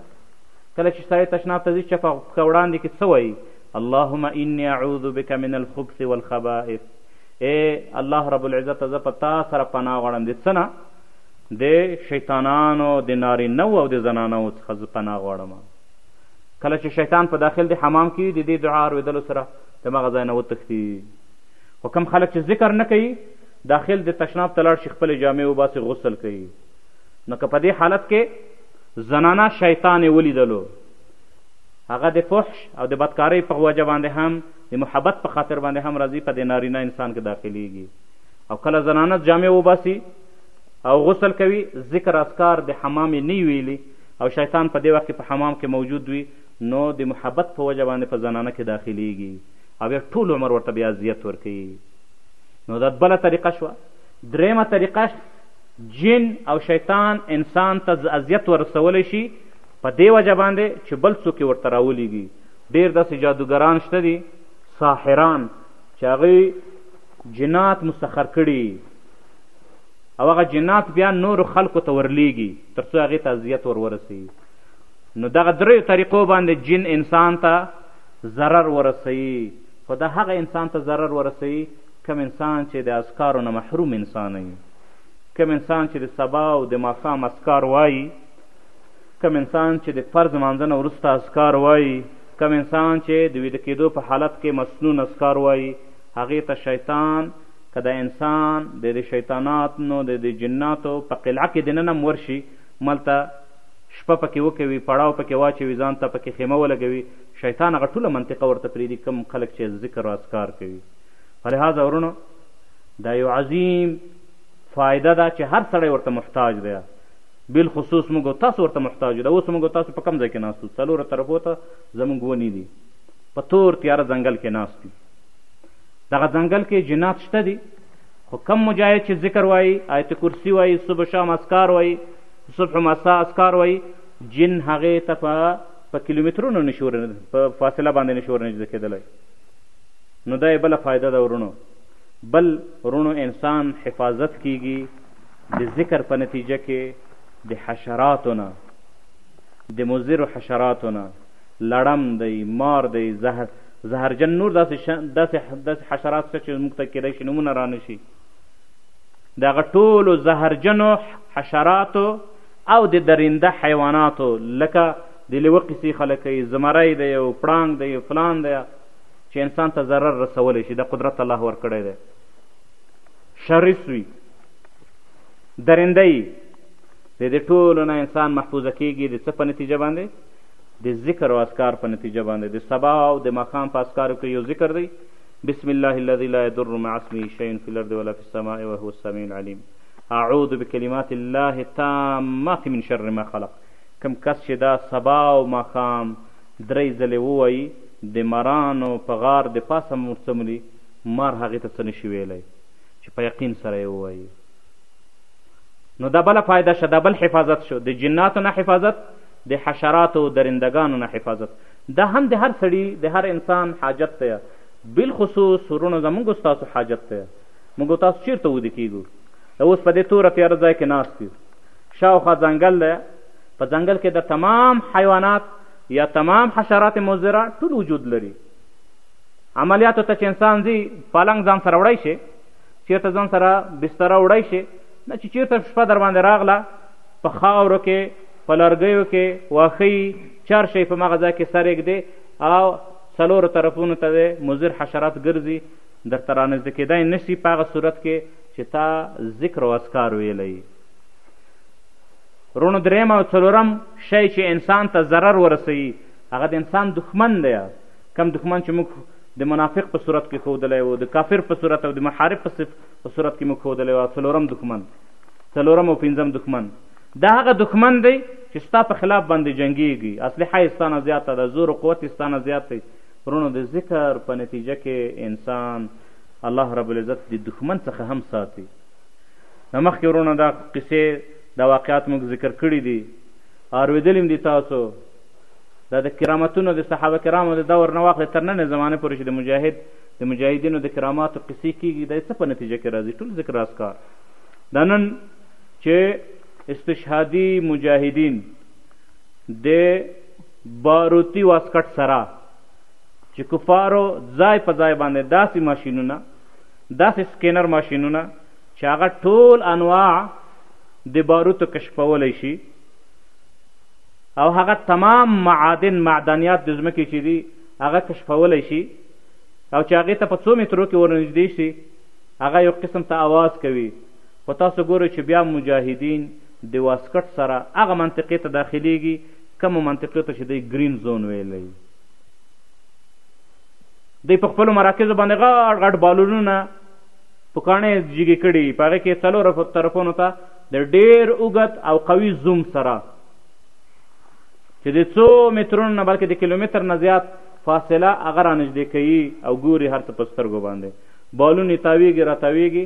کله چې سړی تشناب ته ځي چې په پښه وړاندې کې څه وایي اللهم انی اعوذ بک من الخبث والخبائث ای الله رب العزت زه په تا سره پناه غواړم د څه نه د شیطانانو د نارینه وو او د زنانه وو څخه زه پناه غواړم. کله چې شیطان په داخل د حمام کې وي د دې دعا اروېدلو سره د مغه ځای نه وتښتي. خو کوم خلک چې ذکر نه کوي داخل د تشناب ته لاړ شي خپلې جامې وباسي غسل کوي. نو که په دې حالت کې زنانه شیطان یې ولیدلو هغه د فحش او د بدکارۍ په وجه باندې هم د محبت په خاطر باندې هم راځي په د نارینه انسان کې داخلیږي او کله زنانه جامې وباسي او غسل کوي ذکر اذکار د حمام یې نه ویلي او شیطان په دې وخت کې په حمام کې موجود وي نو د محبت په وجه باندې په زنانه کې داخلیږي او بیا ټول عمر ورته بیا اذیت ورکوي نو دا بله طریقه شوه درېیمه طریقه جن او شیطان انسان ته اذیت ورسولی شي په دې وجه باندې چې بل څوک یې ورته راولیږي ډېر داسې جادوګران شته دي ساحران چې هغوی جنات مسخر کړي او هغه جنات بیا نورو خلکو ته ورلیږي تر څو هغې ته اذیت ور ورسوي نو دغه دریو طریقو باندې جن انسان ته ضرر ورسوي خو دا هغه انسان ته ضرر ورسوي کم انسان چې د اذکارو نه محروم انسان وي کم انسان چې د سبا او د ماښام اذکار وایي کم انسان چې د فرض لمانځه نه وروسته اذکار وایي کم انسان چې د ویده کېدو په حالت کې مسنون اذکار وایي هغې ته شیطان که د انسان د د شیطانات نو د د جناتو په قلعه کې دننه هم ورشي ملته شپه پکې وکوي پړاو پکې واچوي ځان ته پکې خیمه ولګوي شیطان هغه ټوله منطقه ورته پریدي کوم خلک چې ذکر او اذکار کوي په لحاظه ورونو دا یو عظیم فایده ده چې هر سړی ورته محتاج دی بالخصوص موږ تاسو ورته محتاج یو دا اوس موږ تاسو په کم ځای کې ناست یو څلورو طرفو ته زموږ ونې دي په تور تیاره ځنګل کې ناست یو دغه ځنګل کې جنات شته دي خو کم مجاهد چې ذکر وایي آیت کرسی وایي صبح شام اسکار وایي صبح مسا اسکار وایي جن هغې ته په په کیلومترونو نشي په فاصله باندې نشي ورنږدې کېدلی نو دا یې بله فایده ده ورونو بل ورونو انسان حفاظت کیږي د ذکر په نتیجه کې د حشراتو نه د مضرو حشراتو نه لړم دی، مار دی، زهر زهرجن نور داسې داسې داسې حشرات شته چې موږ ته کېدای شي نومونه رانه شي د هغه ټولو زهرجنو حشراتو او د درنده حیواناتو لکه د لیوه قیسې خلک کوي زمری دی او پړانګ دی فلان دی چې انسان ته ضرر رسولی شي دا قدرت الله ورکړی دی شریس وي درنده یي د دې ټولو نه انسان محفوظه کېږي د څه په نتیجه باندې د ذکر او اذکار په نتیجه باندې د سبا او د ماښام په اذکارو کې یو ذکر دی بسم الله الذي لا يضر مع اسمه شيء في الارض ولا في السماء وهو السميع العليم اعوذ بكلمات الله تامات من شر ما خلق کم کس چې دا سبا او ماښام درې ځلې ووایي د مرانو په غار د پاسه مرڅملي مار هغې ته څه نشي ویلی چې په یقین سره یې ووایي نو دا بله فایده شه دا بل حفاظت شو د جناتو نه حفاظت د حشراتو او درندګانو نه حفاظت دا هم د هر سړي د هر انسان حاجت دی بالخصوص ورونو زمونږ ستاسو حاجت دی موږ تاسو چیرته ودې کیږو دا اوس په دې توره تیاره ځای کې ناست یو شاوخوا ځنګل دی په ځنګل کې د تمام حیوانات یا تمام حشرات مضره ټول وجود لري عملیاتو ته چې انسان ځي پالنګ ځان سره وړی شي چیرته ځان سره بستره وړی شي نه چې چیرته شپه در باندې راغله په خاورو کې په لرګیو کې واښه یي چار شی په مغه ځای کې سر ږدې او څلورو طرفونو ته دی مضر حشرات ګرځي درته رانږدې کېدای نه شي په هغه صورت کې چې تا ذکر او اسکار ویلی رونو دریم او څلورم شی چې انسان ته ضرر ورسوي هغه د انسان دښمن دی کم دښمن چې موږ د منافق په صورت کې ښودلی و د کافر په صورت او د محارب په صورت کې موږ ښودلی و څلورم دښمن څلورم او پنځم دښمن دا هغه دښمن دی چې ستا په خلاف باندې جنګیږي اسلحه یې ستانه زیاته ده زور و قوت یې ستانه زیات دی ورونو د ذکر په نتیجه کې انسان الله رب العزت د دښمن څخه هم ساتي د مخکې ورونو دا قصې دا واقعات موږ ذکر کړي دي اورېدلي هم دي تاسو دا د کرامتونو د صحابه کرامو د دور نه واخلې تر ننې زمانې پورې چې د مجاهد د مجاهدینو د کراماتو قصې کېږي دا څه په نتیجه کې راځي ټول ذکر اسکار دا نن چې استشهادي مجاهدین د باروتي واسکټ سره چې کفارو ځای په ځای باندې داسې ماشینونه داسې سکینر ماشینونه چې هغه ټول انواع د باروتو کشفولی شي او هغه تمام معادن معدنیات د ځمکې چې دي هغه کشفولی شي او چې هغې ته په څو مترو کې ورنږدې شي هغه یو قسم ته اواز کوي خو تاسو ګورئ چې بیا مجاهدین د واسکټ سره هغه منطقې ته داخلیږي کومو منطقې ته چې دی ګرین زون ویلی دوی په خپلو مراکزو باندې غټ غټ بالونونه پکاڼې جګې کړي په هغې کې څلور طرفونو ته د ډېر اوږد او قوي زوم سره چې د څو مترونو نه بلکې د کیلومتر نه زیات فاصله هغه رانږدې کوي او ګوري هر څه په سترګو باندې بالونې تاویږي راتاویږي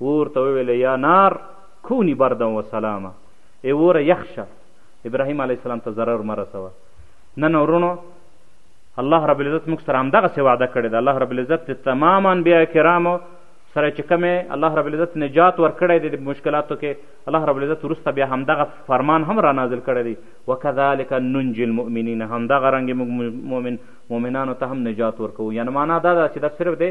و ورته وویل یا نار کونی بردا و سلاما ای وره یخ شه ابراهیم علیه السلام ته ضرر مه رسوه نن ورونو الله رب العزت موږ سره همدغسې وعده کړې ده الله رب العزت د تمام انبیا کرامو سره چې کومې الله رب العزت نجات ورکړی دی د مشکلاتو کې الله رب العزت وروسته بیا همدغه فرمان هم را نازل کړی دی وکذلک ننجي المؤمنین همدغه رنګې موږ مؤمن مؤمنانو ته هم نجات ورکوو یعنې معنا دا ده چې دا صرف دی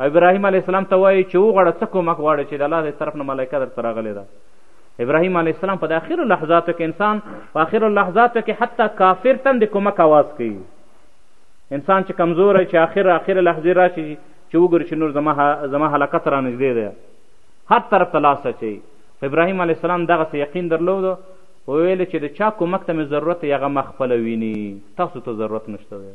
او ابراهیم علیه السلام ته وایي چې وغواړه څه کومک غواړې چې د الله د طرف نه ملایکه درته راغلې ده ابراهیم علیه السلام په د اخرو لحظاتو کې انسان په اخرو لحظاتو کې حتی کافر تم د کومک اواز کوي انسان چې کمزوری چې اخر اخر لحظې راشي چې وګوري چې نور زما زما هلاکت را نږدې دی هر طرف ته لاس اچوي ابراهیم علیه السلام دغسې یقین درلود ویل چې د چا کومک ته مې ضرورت یې هغه ما خپله ویني تاسو ته ضرورت نشته دی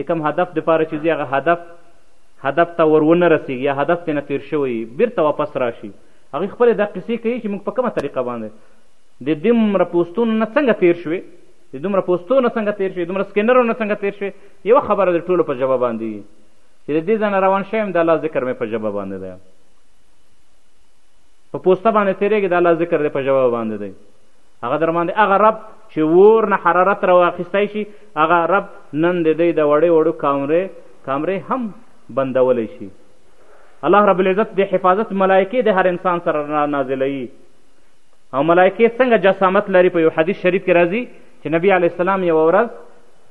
د کوم هدف دپاره چې ځي هغه هدف هدف ته ور ونه رسېږي یا هدف ترې نه تېر شوی بیرته واپس راشي هغوی خپلې دا قصې کوي چې موږ په کومه طریقه باندې د دومره پوستونو نه څنګه تېر شوې د دومره پوستو نه څنګه تېر شوې دومره سکینرو نه څنګه تېر شوې یوه خبره د ټولو په ژبه باندې وي چې د دې ځانه روان شویم د الله ذکر مې په ژبه باندې دی په پوسته باندې تېرېږي د الله ذکر دی په ژبه باندې دی هغه در باندې هغه رب چې ور نه حرارت را واخیستی شي هغه رب نن د دی د وړې وړو کامرې کامرې هم بندولی شي الله رب العزت د حفاظت ملایکې د هر انسان سره نازلوي او ملایکې څنګه جسامت لري په یو حدیث شریف کې راځي چې نبی علیه السلام یوه ورځ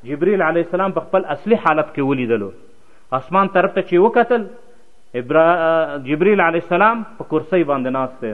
جبریل علیه السلام په خپل اصلي حالت کې ولیدلو اسمان طرف ته چې وکتل جبریل علیه السلام په کرسۍ باندې ناست دی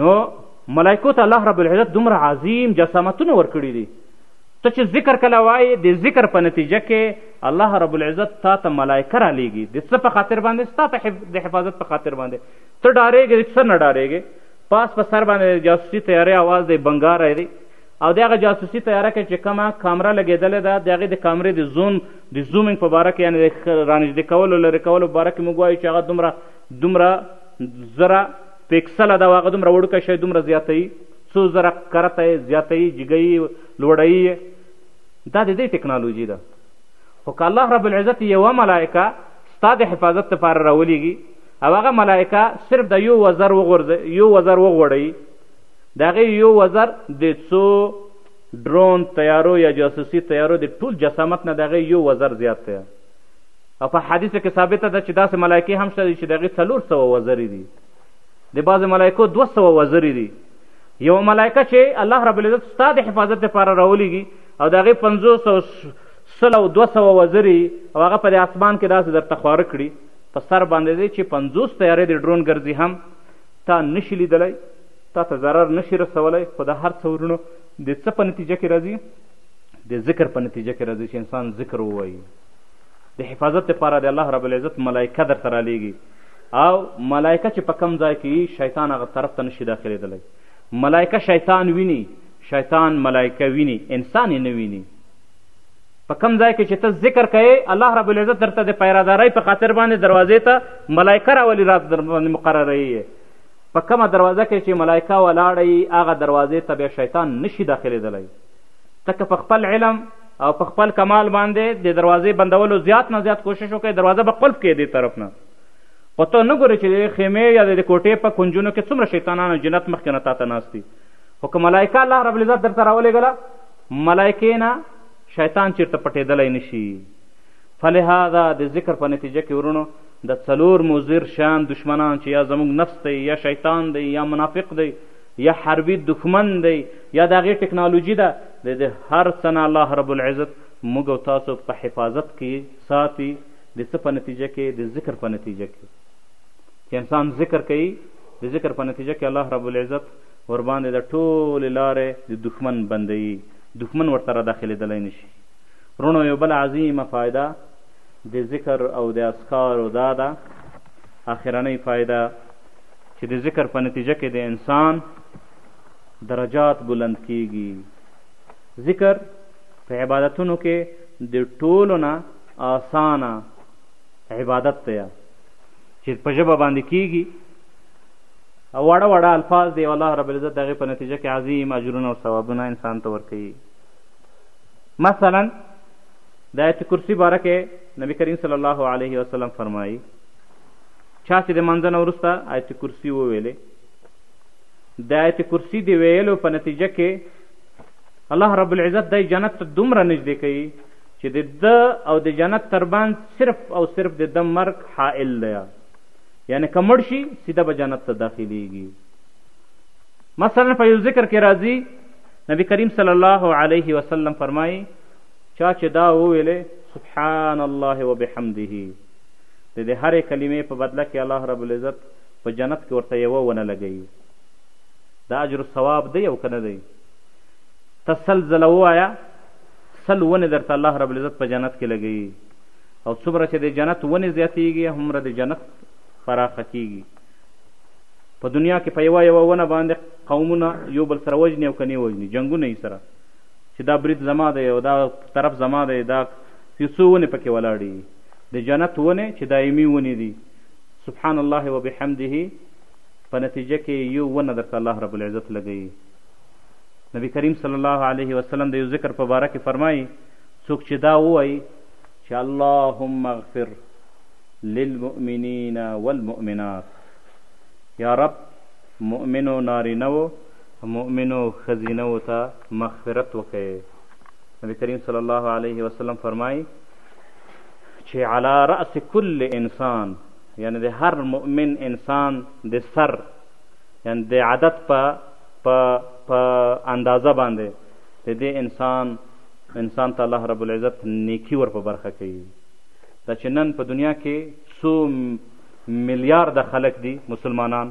نو ملائکو ته الله رب العزت دومره عظیم جسامتونه ورکړي دي ته چې ذکر کله وایې د ذکر په نتیجه کې الله رب العزت تا ته ملایکه رالیږي د څه په خاطر باندې ستا ته حف... د حفاظت په خاطر باندې ته ډارېږې د څه نه ډارېږې پاس په سر باندې جاسوسي تیارې اواز دی بنګاری دی او د هغه جاسوسي تیاره کې چې کومه کامره لګېدلې ده د هغې د کامرې د زوم د زومینګ په باره کې یعنې د رانږدې کولو لرې کولو په باره کې موږ وایو چې هغه دومره دومره زره پیکسله ده او هغه دومره وړوکی شی دومره زیاتوي څو زره کرته یې زیاتوي جګوي یې لوړوي یې دا د دې ټکنالوژي ده خو که الله رب العزت یوه ملایکه ستا د حفاظت لپاره راولیږي او هغه ملایکه صرف د یو وزر وغورځي یو وزر وغوړوي د هغې یو وزر د څو ډرون طیارو یا جاسوسي طیارو د ټول جسامت نه د هغې یو وزر زیات دی او په حدیثو کې ثابته ده چې داسې ملایکې هم شته دي چې د هغې څلور سوه وزرې دي د بعضې ملایکو دوه سوه وزرې دي یوه ملایکه چې الله رب العزت ستا د حفاظت لپاره راولیږي او د هغې پنځوس او سل او دوه سوه وزرې او هغه په دې اسمان کې داسې درته خواره کړي په سر باندې دی چې پنځوس طیارې د ډرون ګرځي هم تا نشي لیدلی تا ته ضرر نشي رسولی خو دا هر څه ورونو د څه په نتیجه کې راځي د ذکر په نتیجه کې راځي چې انسان ذکر ووایي د حفاظت لپاره د الله رب العزت ملایکه درته رالیږي او ملایکه چې په کم ځای کې شیطان هغه طرف ته نشي داخلېدلی ملایکه شیطان ویني شیطان ملایکه ویني انسان یې نه ویني په کم ځای کې چې ته ذکر کوې الله رب العزت درته د پیرادارۍ په خاطر باندې دروازې ته ملایکه راولي را باندې مقرروي په کومه دروازه کې چې ملایکه ولاړه هغه دروازې ته بیا شیطان نشي داخلېدلی ته که په خپل علم او په خپل کمال باندې د دروازې بندولو زیات نه زیات کوشش وکړي دروازه به قلف کړي دې طرف نه خو ته نه ګورې چې د خیمې یا د کوټې په کنجونو کې څومره شیطانان او جنت مخکې نه تا ته ناست دي خو که ملایکه الله رب العزت درته راولېږله ملایکې نه شیطان چیرته پټېدلی نه شي فلهذا د ذکر په نتیجه کې ورونو د څلور مضر شیان دشمنان چې یا زموږ نفس دی یا شیطان دی یا منافق دی یا حربي دښمن دی یا د هغې ټکنالوژي ده د دې هر څه نه الله رب العزت موږ او تاسو په حفاظت کې ساتي د څه په نتیجه کې د ذکر په نتیجه کې چې انسان ذکر کوي د ذکر په نتیجه کې الله رب العزت ورباندې د ټولې لارې د دښمن بندوي دښمن ورته را داخلېدلی نه شي وروڼو یو بله عظیمه فایده د ذکر او د اسکارو دا ده اخرنۍ فایده چې د ذکر په نتیجه کې د انسان درجات بلند کیږي ذکر په عبادتونو کې د ټولو نه آسانه عبادت دی چې په ژبه باندې کیږي او وړه وړه الفاظ دی الله رب العزت دغه په نتیجه کې عظیم اجرونه او ثوابونه انسان ته ورکوي مثلا د آیت کرسی باره کې نبی کریم صلی الله علیه وسلم فرمایي چا چې د منځه نه وروسته آیت کرسی وویلې د آیت کرسی د ویلو په نتیجه کې الله رب العزت دی جنت ته دومره نږدې کوي چې د ده او د جنت تربند صرف او صرف د ده مرګ حائل دی یعنی که مړ شي سیده به جنت ته داخلیږي مثلا په یو ذکر کې راځي نبی کریم صلی الله علیه وسلم فرمایي چا چې دا وویلې سبحان الله وبحمده د دې هرې کلمې په بدله کې الله رب العزت په جنت کې ورته یوه ونه لګوي د اجر ثواب دی او که نه دی ته سل ځله ووایه سل ونې درته الله رب العزت په جنت کې لګوي او څومره چې د جنت ونې زیاتیږي هومره د جنت پراخه کیږي په دنیا کې په یوه یوه ونه باندې قومونه یو بل سره وژني او کنې وژني جنګونه یې سره چې دا برید زما دی او دا طرف زما دی دا یو څو ونې پکې ولاړې د جنت ونې چې دایمي ونې دي سبحان الله وبحمده په نتیجه کې یو ونه درته الله رب العزت لګوي نبی کریم صلی الله علیه وسلم د یو ذکر په باره کې فرمایي څوک چې دا ووایي چې اللهم اغفر للمؤمنین والمؤمنات یا رب مؤمنو نارینه و مؤمنو ښځینه ته مغفرت وکړي نبی کریم صلی الله علیه وسلم فرمایي چې علا رأس کل انسان یعنی د هر مؤمن انسان د سر یعنی د عدد په په په اندازه باندې د دې انسان انسان ته الله رب العزت نیکی ور په برخه کوي دا چې نن په دنیا کې څو میلیارده خلک دي مسلمانان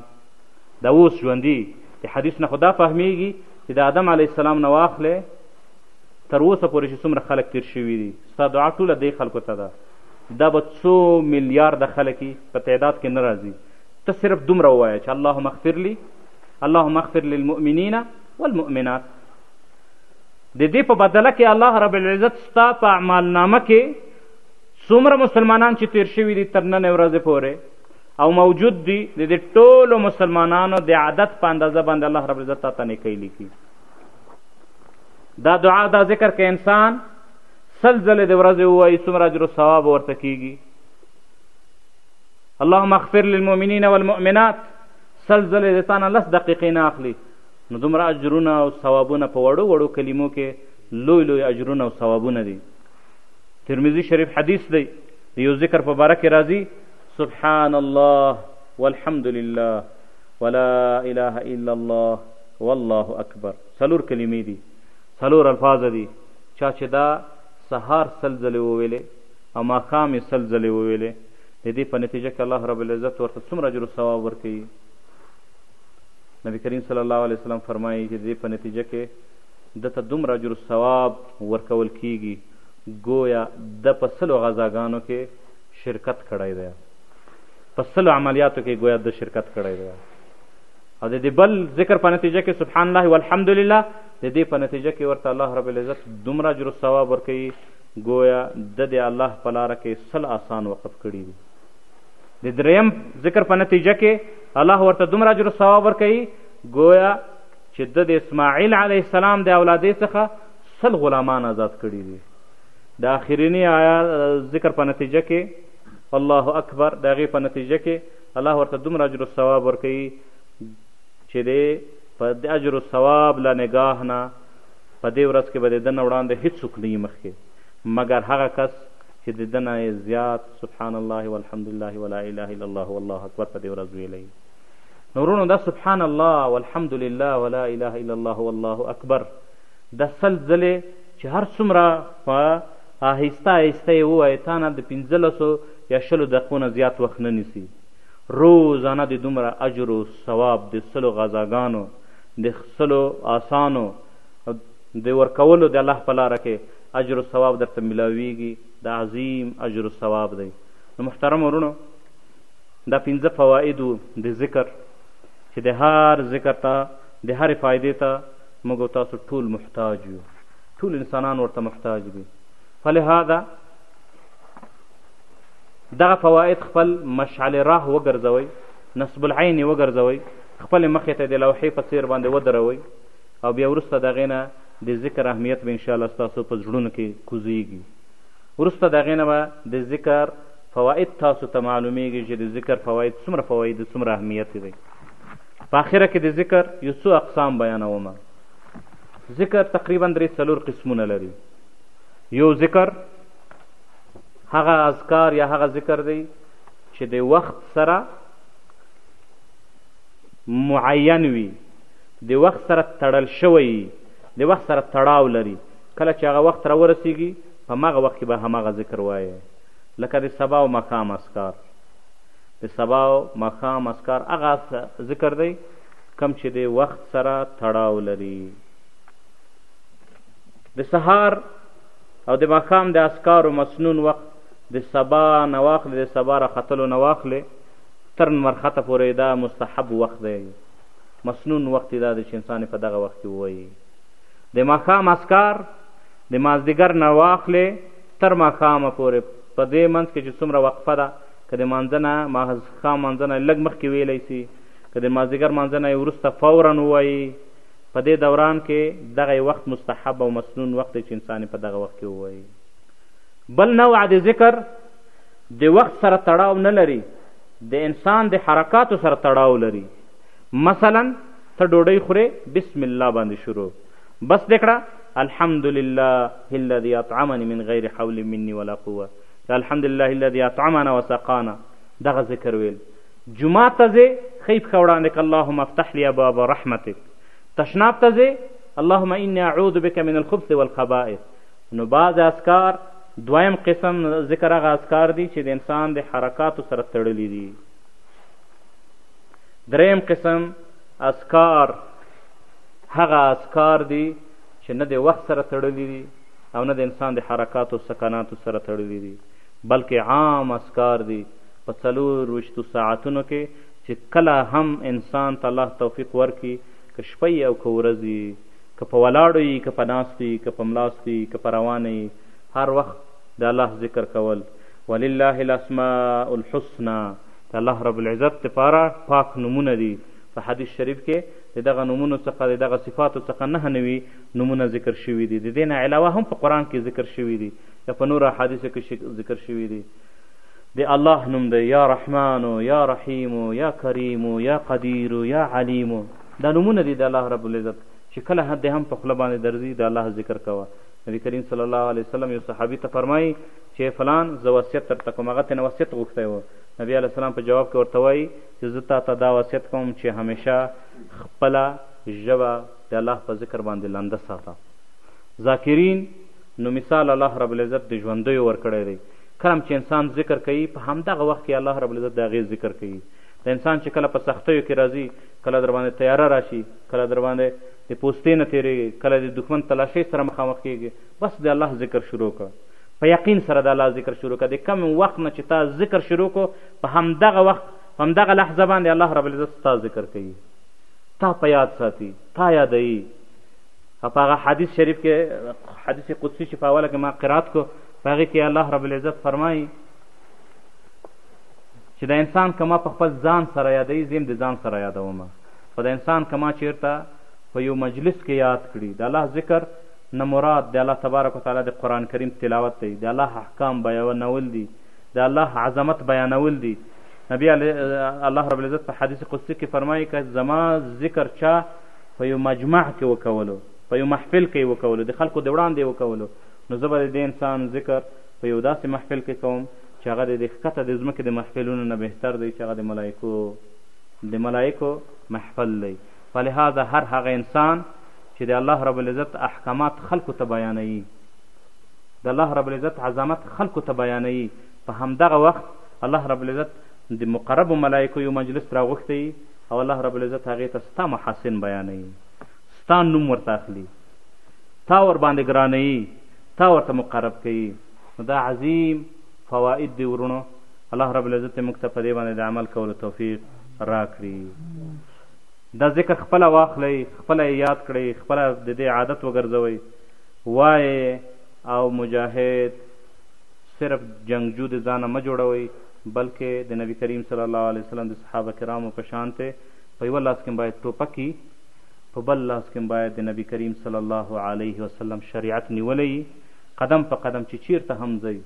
دا اوس ژوندي د حدیث نه خو دا فهمیږي چې د آدم علیه السلام نه واخلې تر اوسه پورې چې څومره خلک تیر شوي دي ستا دعا ټوله دې خلکو ته ده دا به څو میلیارده خلک په تعداد کې نه راځي ته صرف دومره ووایه چې اللهم اغفر لي اللهم اغفر للمؤمنین والمؤمنات د دې په بدله کې الله رب العزت ستا په اعمالنامه کې څومره مسلمانان چې تیر شوي دي تر نن ورځې پورې او موجود دي د دې ټولو مسلمانانو د عادت په اندازه باندې الله رب العزت تا ته نیکۍ لیکي دا دعا دا ذکر که انسان سل ځلې د ورځې ووایي څومره اجر و ثواب ورته کیږي اللهم اغفر للمؤمنین والمؤمنات سل ځلې د تا نه لس دقیقې نه اخلي نو دومره اجرونه او ثوابونه په وړو وړو کلمو کې لوی لوی اجرونه او ثوابونه دي ترمذي شریف حدیث دی د یو ذکر په باره کې راځي سبحان الله والحمد لله ولا اله الا الله والله اکبر څلور کلمې دي څلور الفاظ دي چا چې دا سهار سل ځلې وویلې او ماښام یې سل ځلې وویلې د دې په نتیجه کې الله رب العزت ورته څومره اجر او ثواب ورکوي نبی کریم صلی الله علیه وسلم فرمایي چې د دې په نتیجه کې ده ته دومره اجر او ثواب ورکول کیږي ګویا د په سلو غذاګانو کې شرکت کړی دی په سلو عملیاتو کې ګویا د شرکت کړی دی او د دې بل ذکر په نتیجه کې سبحان الله والحمدلله د دې په نتیجه کې ورته الله رب العزت دومره اجر و ثواب ورکوي ګویا د دې الله په لاره کې سل آسان وقف کړي دي د دریم ذکر په نتیجه کې الله ورته دومره اجر و ثواب ورکوي ګویا چې د د اسماعیل علیه السلام د اولادې څخه سل غلامان آزاد کړي دي د آخرینی آیا ذکر په نتیجه کې الله اکبر د هغې په نتیجه کې الله ورته دومره اجر او ثواب ورکوي چې دی په د اجر او ثواب له نګاه نه په دې ورځ کې به د ده نه وړاندې هیڅوک نه وي مخکې مګر هغه کس چې د ده نه یې زیات سبحان الله والحمدلله ولا اله الا الله والله اکبر په دې ورځ ویلی نو وروڼو دا سبحان الله والحمدلله ولا اله الا الله والله اکبر دا سل ځلې چې هر څومره په آهسته آهسته یې ووایه تا نه د پنځلسو یا شلو دقیقو نه زیات وخت نه نیسي رو زانه د دومره اجر و ثواب د سلو غزاګانو د سلو آسانو د ورکولو د الله په لاره کې اجر و ثواب درته ملاویږي د عظیم اجر و ثواب دی نو محترم ورونو دا پنځه فواید وو د ذکر چې د هر ذکر ته د هرې فایدې ته موږ تاسو ټول محتاج یو ټول انسانان ورته محتاج دي فلهذا دغه فواید خپل مشعل راه وګرځوئ نصب العین یې وګرځوئ خپلې مخې ته د لوحې په څیر باندې ودروئ او بیا وروسته د هغې نه د ذکر اهمیت به انشاءالله ستاسو په زړونو کې کوزیږي وروسته د هغې نه به د ذکر فواید تاسو ته معلومیږي چې د ذکر فواید څومره فواید څومره اهمیت دی په آخره کې د ذکر یو څو اقسام بیانومه ذکر تقریبا درې څلور قسمونه لري یو ذکر هغه اذکار یا هغه ذکر دی چې د وخت سره معین وي د وخت سره تړل شوی د وخت سره تړاو لري کله چې هغه وخت را ورسیږي په مغه وخت کې به هماغه ذکر وایي لکه د سبا او ماښام اسکار د سبا او ماښام اسکار هغه ذکر دی کوم چې د وخت سره تړاو لري د سهار او د ماښام د اسکارو مسنون وخت د سبا نه واخلې د سبا را ختلو نه واخلې تر مرخته پورې دا مستحب وخت دی مسنون وخت دا دی چې انسان په دغه وخت کې ووایي د ماښام اسکار د مازدیګر نه واخلې تر ماښامه پورې په دې منځ کې چې څومره وقفه ده که د مانځنه ماښام مانځنه لږ مخکې ویلی سي که د مازدیګر مانځه نه وروسته فورا ووایي په دې دوران کې دغه وخت مستحب او مسنون وخت دی چې انسان په دغه وخت کې ووایي بل نوع د ذکر د وخت سره تړاو نه لري د انسان د حرکاتو سره تړاو لري مثلا ته ډوډۍ خورې بسم الله باندې شروع بس دې کړه الحمد لله الذي اطعمني من غیر حول مني ولا قوه الحمد لله الذي اطعمنا وسقانا دغه ذکر ویل جومات ته ځې ښۍ پښه وړاندې که اللهم افتح لي ابواب رحمتک تشناب ته ځې اللهم انی اعوذ بک من الخبث والخبائث نو بعض اذکار دویم قسم ذکر هغه اذکار دي چې د انسان د حرکاتو سره تړلي دي دریم قسم اذکار هغه اذکار دي چې نه د وخت سره تړلي دي او نه د انسان د حرکاتو سکناتو سره تړلي دي بلکې عام اذکار دي په څلور ویشتو ساعتونو کې چې کله هم انسان ته الله توفیق ورکړي، که شپه يي او که ورځ يي، که په ولاړو يي، که په ناستو يي، که په ملاستو يي، که په روانه يي، هر وخت د الله ذکر کول، ولله الاسماء الحسنی، د الله رب العزت لپاره پاک نومونه دي، په حدیث شریف کې د دغه نومونو څخه، د دغه صفاتو څخه نهه نوي نومونه ذکر شوي دي، د دې نه علاوه هم په قرآن کې ذکر شوي دي، یا په نورو احادیثو کې ذکر شوي دي. د الله نوم دی یا رحمانو یا رحیمو یا کریمو یا قدیرو یا علیمو دا نومونه دي د الله رب العزت چې کله حد هم په خوله باندې درځي د الله ذکر کوه نبی کریم صلی الله علیه وسلم یو صحابي ته فرمایي چې فلان زه وصیت درته کوم هغه تېنه وصیت غوښتی و نبی علیه السلام په جواب کې ورته وایي چې زه تا ته دا وصیت کوم چې همیشه خپله ژبه د الله په ذکر باندې لنده ساته ذاکرین نو مثال الله رب العزت د ژوندیو ورکړی دی کلم چې انسان ذکر کوي په همدغه وخت کې الله رب العزت د هغې ذکر کوي د انسان چې کله په سختیو کې راځي کله در باندې تیاره راشي کله در باندې د پوستې نه تیریږي کله د دښمن تلاشۍ سره مخامخ کیږي بس د الله ذکر شروع کړه په یقین سره د الله ذکر شروع کړه د کم وخت نه چې تا ذکر شروع کو په همدغه وخت په همدغه لحظه باندې الله رب العزت ستا ذکر کوي تا په یاد ساتي تا یادوي او په هغه حدیث شریف کې حدیث قدسی چې په اوله کې ما قرات کو په هغې کې الله رب العزت فرمایي چې د انسان کما په خپل ځان سره یادوي زیم د ځان سره یادوم خو د انسان کما چیرته په یو مجلس کې یاد کړي د الله ذکر نه مراد د الله تبارک وتعالی د قرآن کریم تلاوت دی د الله احکام بیانول دي د الله عظمت بیانول دي نبی الله رب العزت په حدیث قدسی کې فرمایي که زما ذکر چا په یو مجمع کې وکولو، په یو محفل کې یې وکولو، د خلکو د وړاندې یې وکولو، نو زه به د دې انسان ذکر په یو داسې محفل کې کوم چې هغه د دې ښکته د ځمکې د محفلونو نه بهتر دی چې هغه د ملایکو د ملایکو محفل دی، فلهذا هر هغه انسان چې د الله رب العزت احکامات خلکو ته بیانوي، د الله رب العزت عظمت خلکو ته بیانوي، په همدغه وخت الله رب العزت د مقربو ملایکو یو مجلس راغوښتی او الله رب العزت هغې ته ستا محاسن بیانوي ستا نوم ورته اخلي تا ورباندې ګرانوي تا ورته مقرب کوي نو دا عظیم فواید دی ورونو الله رب العزت موږ ته په دې باندې د عمل کولو توفیق راکړي دا ذکر خپله واخلئ خپله یې یاد کړئ خپله د دې عادت وګرځوئ وایې او مجاهد صرف جنگجو د ځانه مه جوړوئ بلکې د نبی کریم صلی الله علیه وسلم د صحابه کرامو په شان ته په یوه لاس کې باید ټوپک وي په بل لاس کې باید د نبی کریم صلی الله علیه وسلم شریعت نیولی وي قدم په قدم چې چیرته هم ځئ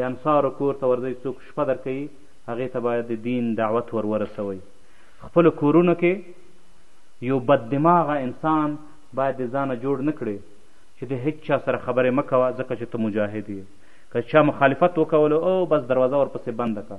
د انصارو کور ته ورځئ څوک شپه درکوي هغې ته باید د دین دعوت ور ورسوئ خپلو کورونو کې یو بد دماغه انسان باید د ځانه جوړ نه کړي چې د هیڅ چا سره خبرې مه کوه ځکه چې ته مجاهد یې که چا مخالفت وکولو او بس دروازه ورپسې بنده کړه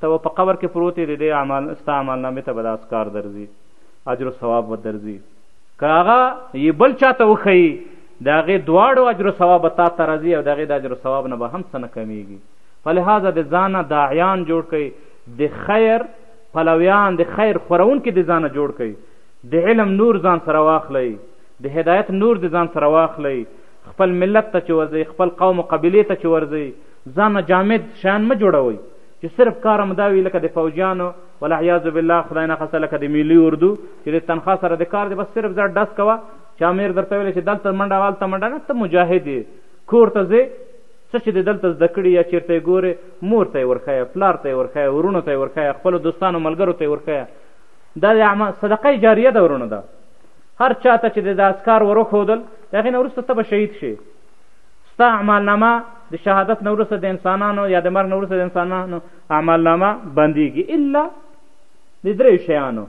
ته به په قبر کې پروت یې، د دې اعمال ستا اعمال نامې ته به دا اذکار درځي، اجر او ثواب به درځي، که هغه یې بل چا ته وښیي، د هغې دواړو اجر او ثواب به تا ته راځي او د هغې د اجر او ثواب نه به هم څه نه کمېږي، فلهذا د ځانه داعیان جوړ کړئ، د خیر پلویان، د خیر خورونکي د ځانه جوړ کړئ، د علم نور ځان سره واخلئ، د هدایت نور د ځان سره واخلئ، خپل ملت ته چې ورځئ، خپل قوم او قبیلې ته چې ورځئ، ځانه جامد شیان مه جوړوئ چې صرف کار هم دا وي لکه د فوجیانو والعیاذ بالله خدای نخواسته لکه د ملي اردو چې د تنخوا سره د کار دی بس صرف ځه ډس کوه چې امیر درته ویلی چې دلته منډه هلته منډه نه ته مجاهد یې کور ته ځې څه چې د دلته زده کړي یا چیرته یې ګورې مور ته یې ورښیه پلار ته یې ورښیه وروڼو ته یې ورښیه خپلو دوستانو ملګرو ته یې ورښیه دا د اعمال صدقه جاریه ده ورونو ده هر چا ته چې د اسکار وروښودل د هغې نه وروسته ته به شهید شې ستا اعمالنامه د شهادت نه وروسته د انسانانو یا د مرګ نه وروسته د انسانانو اعمالنامه بندیږي الا د دریو شیانو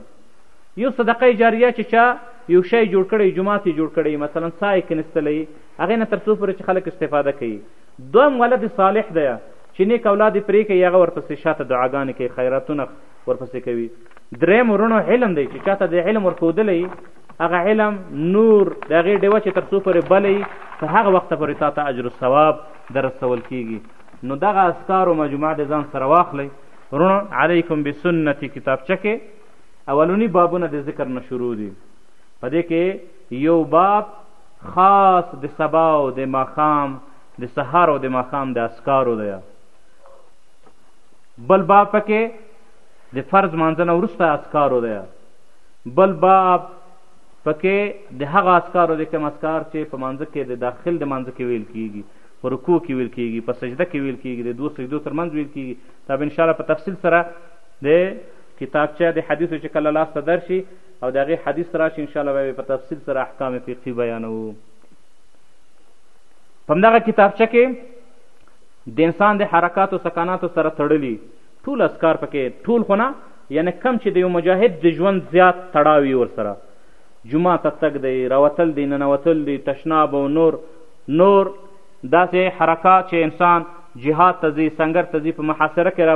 یو صدقه جاریه چې چا یو شی جوړ کړی جومات یې جوړ کړی مثلا څاه یې کنستلی هغې نه تر څو پورې چې خلک استفاده کوي دویم ولد صالح دی چې نیک اولاد یې پرې کوي هغه ورپسې شاته دعاګانې کوي خیراتونه ورپسې کوي دریم ورونو علم دی چې چاته د علم ورښودلی هغه علم نور د هغې ډیوه چې تر څو پورې بلی تر هغه وخته پورې تا ته اجر ثواب در رسول کیږي نو دغه اذکارو مجموعه د ځان سره واخلئ وروڼو علیکم بسنتي کتابچه کې اولوني بابونه د ذکر نه شروع دي په دې کې یو باب خاص د سبا او د ماښام د سهار او د ماښام د اسکارو دی بل باب پکې د فرض مانځنه وروسته اسکارو دی بل باب په کې د هغه اسکارو د کوم اسکار چې په مانځه کې د داخل د مانځه کې ویل کیږي په رکوع کې ویل کیږي په سجده کې ویل کیږي د دوه سجدو ترمنځ ویل کیږي دا به ان شاء الله په تفصیل سره د کتابچه د حدیثو چې کله لاس ته درشي او د هغې حدیث راشي ان شاء الله به په تفصیل سره احکام فقهي بیانوو په همدغه کتابچه کې د انسان د حرکاتو سکاناتو سره تړلي ټول اذکار پکې ټول خو نه یعنی کم چې د یو مجاهد د ژوند زیات تړاو وي ورسره جمعه ته تګ دی راوتل دی ننوتل دی تشناب او نور نور داسې حرکات چې انسان جهاد ته ځي سنګر ته ځي په محاصره کې را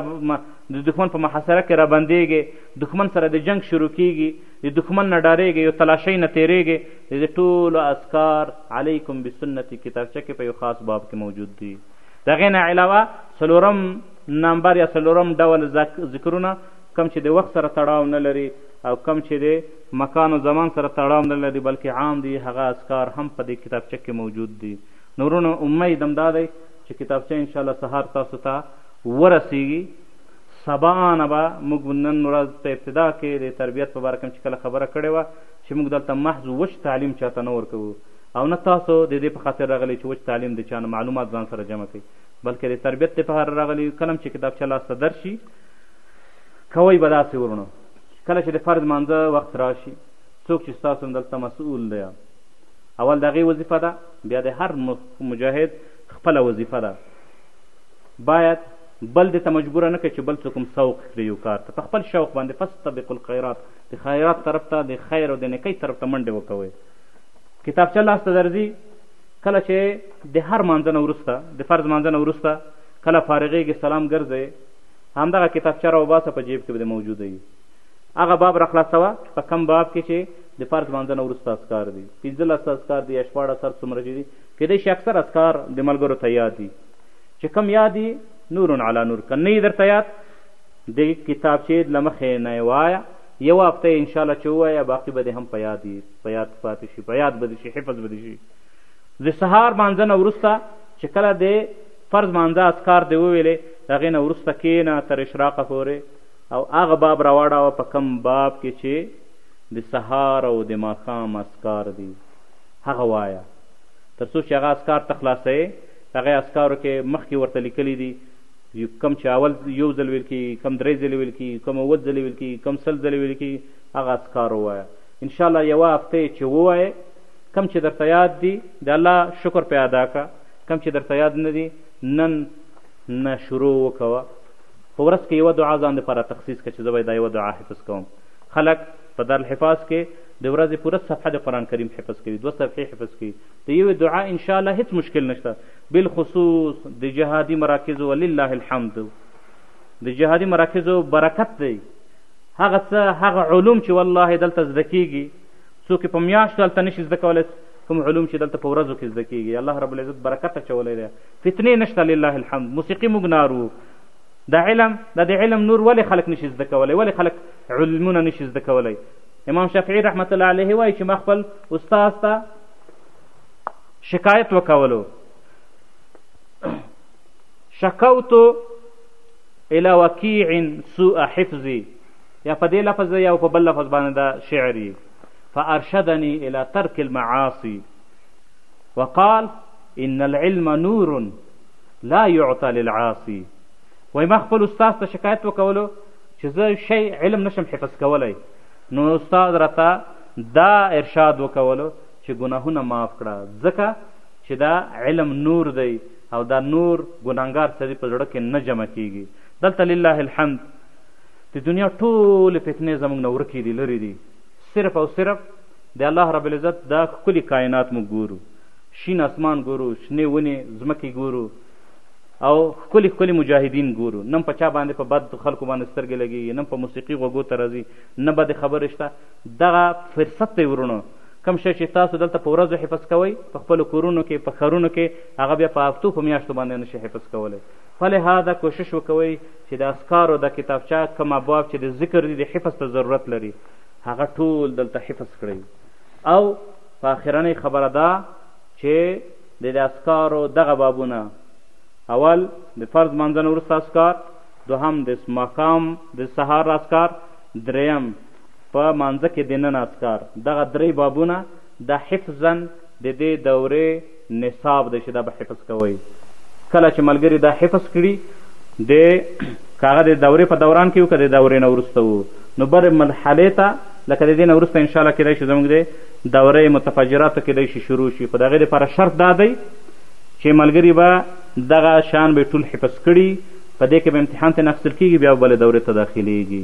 د دښمن په محاصره کې را بندېږي دښمن سره د جنگ شروع کیږي د دښمن نه ډارېږي یو تلاشۍ نه تېرېږي د ټولو اذکار علیکم بسنتي کتابچه کې په یو خاص باب کې موجود دي د هغې نه علاوه څلورم نمبر یا څلورم ډول ذکرونه کم چې د وخت سره تړاو نه لري او کم چې د مکان او زمان سره تړاو نه لري بلکې عام دي هغه اذکار هم په دې کتابچه کې موجود دي نورونو امید هم دا دی چې کتابچه انشاءالله سهار تاسو ته ورسیږي سبا نه به موږ نن ورځ په ابتدا کې د تربیت په باره کې چې کله خبره کړې وه چې موږ دلته محض وچ تعلیم چاته نه ورکوو او نه تاسو د دې په خاطر راغلي چې وچ تعلیم د چا نه معلومات ځان سره جمع کړي بلکې د تربیت لپاره راغلي یو کلم چې کتابچه لاس ته درشي کوئ به داسې ورونو کله چې د فرض مانځه وخت راشي څوک چې ستاسو دلته مسؤول دی اول د هغې وظیفه ده بیا د هر مجاهد خپله وظیفه ده باید بل دې ته مجبوره نه کړي چې بل څوک هم سوق کړي یو کار ته په خپل شوق باندې فاستبقوا الخیرات د خیرات طرف ته د خیر او د نیکۍ طرف ته منډې وکوئ کتابچه لاس ته درځي کله چې د هر مانځه نه وروسته د فرض مانځه نه وروسته کله فارغېږي سلام ګرځئ همدغه کتابچه راوباسه په جیب کې به د موجوده وي هغه باب را خلاصوه چې په کم باب کې چې د فرض مانځه نه وروسته اذکار دي پنځلس اذکار دي یا شپاړس هر څومره چې دي کیدای شي اکثر اذکار د ملګرو ته یاد دي چې کم یاد دي نور علی نور که نه درته یاد د کتابچې له مخې نه یې وایه یوه هفته یې انشاالله چې ووایه باقي به دې هم په یاد په یاد پاتې شي په یاد به دې شي حفظ به دې شي د سهار مانځه نه وروسته چې کله د فرض مانځه اذکار دې وویلې د هغې نه وروسته کښېنه تر اشراقه پورې او هغه باب راواړاوه په کم باب کې چې د سهار او د ماښام اذکار دي هغه وایه تر څو چې هغه اذکار ته خلاصوې هغه اذکارو کې مخکې ورته لیکلي دي کم چې اول یو ځل ویل کېږي، کم درې ځلې ویل کېږي، کم اووه ځلې ویل کېږي، کم سل ځلې ویل کېږي، هغه اذکار ووایه. انشاالله یوه هفته یې چې ووایې، کم چې درته یاد دي، د الله شکر پرې ادا کړه، کم چې درته یاد نه دي، نن نه شروع وکوه، په ورځ کې یوه دعا ځان دپاره تخصیص کړه چې زه به یې دا یوه دعا حفظ کوم. خلک په دارالحفاظ کې د ورځې پوره صفحه د قرآن کریم حفظ کوي، دوه صفحې حفظ کوي، د یوې دعا انشاالله هېڅ مشکل نشته. بالخصوص د جهادي مراکزو ولله الحمد د جهادي مراکزو برکت دی هغه څه هغه علوم چې والله دلته زده کیږي څوک په میاشتو هلته نشي زده کولی کوم علوم چې دلته په ورځو کې زده کیږي الله رب العزت برکت اچولی دی فتنې نشته لله الحمد موسیقي موږ نارو د علم د د علم نور ولې خلک نشي زده کولی ولې خلک علمونه نشي زده کولی امام شافعي رحمت الله علیه وایي چې ما خپل استاذ ته شکایت وکولو شکوت الى وکیع سوء حفظي یا په دې لفظ یا په بل لفظ باندې دا شعر یي فارشدني الى ترک المعاصي وقال ان العلم نور لا يعطى للعاصي وای ما خپل استاد ته شکایت وکولو چې زه شی علم نشم حفظ کولی نو استاد راته دا ارشاد وکولو چې ګناهونه معاف کړه ځکه چې دا علم نور دی او دا نور ګناهګار سړي په زړه کې نه جمع کېږي دلته لله الحمد د دنیا ټولې فتنې زموږ نه ورکې دي لرې دي صرف او صرف د الله رب العزت دا ښکلي کائنات موږ ګورو شین اسمان ګورو شنې ونې ځمکې ګورو او ښکلي ښکلي مجاهدین ګورو نن په چا باندې په بد خلکو باندې سترګې لګېږي نن په موسیقي غوږو ته راځي نه بدې خبرې شته دغه فرصت دی ورونو کوم شی چې تاسو دلته په ورځو حفظ کوئ په خپلو کورونو کې په ښارونو کې هغه بیا په هفتو په میاشتو باندې نشي حفظ کولی فلهذا کوشش وکوئ چې د اسکارو د کتابچه کوم ابواب چې د ذکر دي د حفظ ته ضرورت لري هغه ټول دلته حفظ کړئ او په اخرنۍ خبره دا چې د اسکارو دغه بابونه اول د فرض منځنه وروسته اسکار دوهم د ماښام د سهار اسکار دریم په مانځه کې دننه اذکار دغه درې بابونه دا حفظاً د دې دورې نصاب دی چې دا به حفظ کوئ کله چې ملګري دا حفظ کړي د که هغه د دورې په دوران کې وو که د دورې نه وروسته وو نو بل مرحلې ته لکه د دې نه وروسته انشاءالله کېدای شي زموږ د دورې متفجراتو کېدای شي شروع شي خو د هغې دپاره شرط دا دی چې ملګري به دغه شان به ټول حفظ کړي په دې کې به امتحان ته نه اخیستل کېږي بیا به بلې دورې ته داخلېږي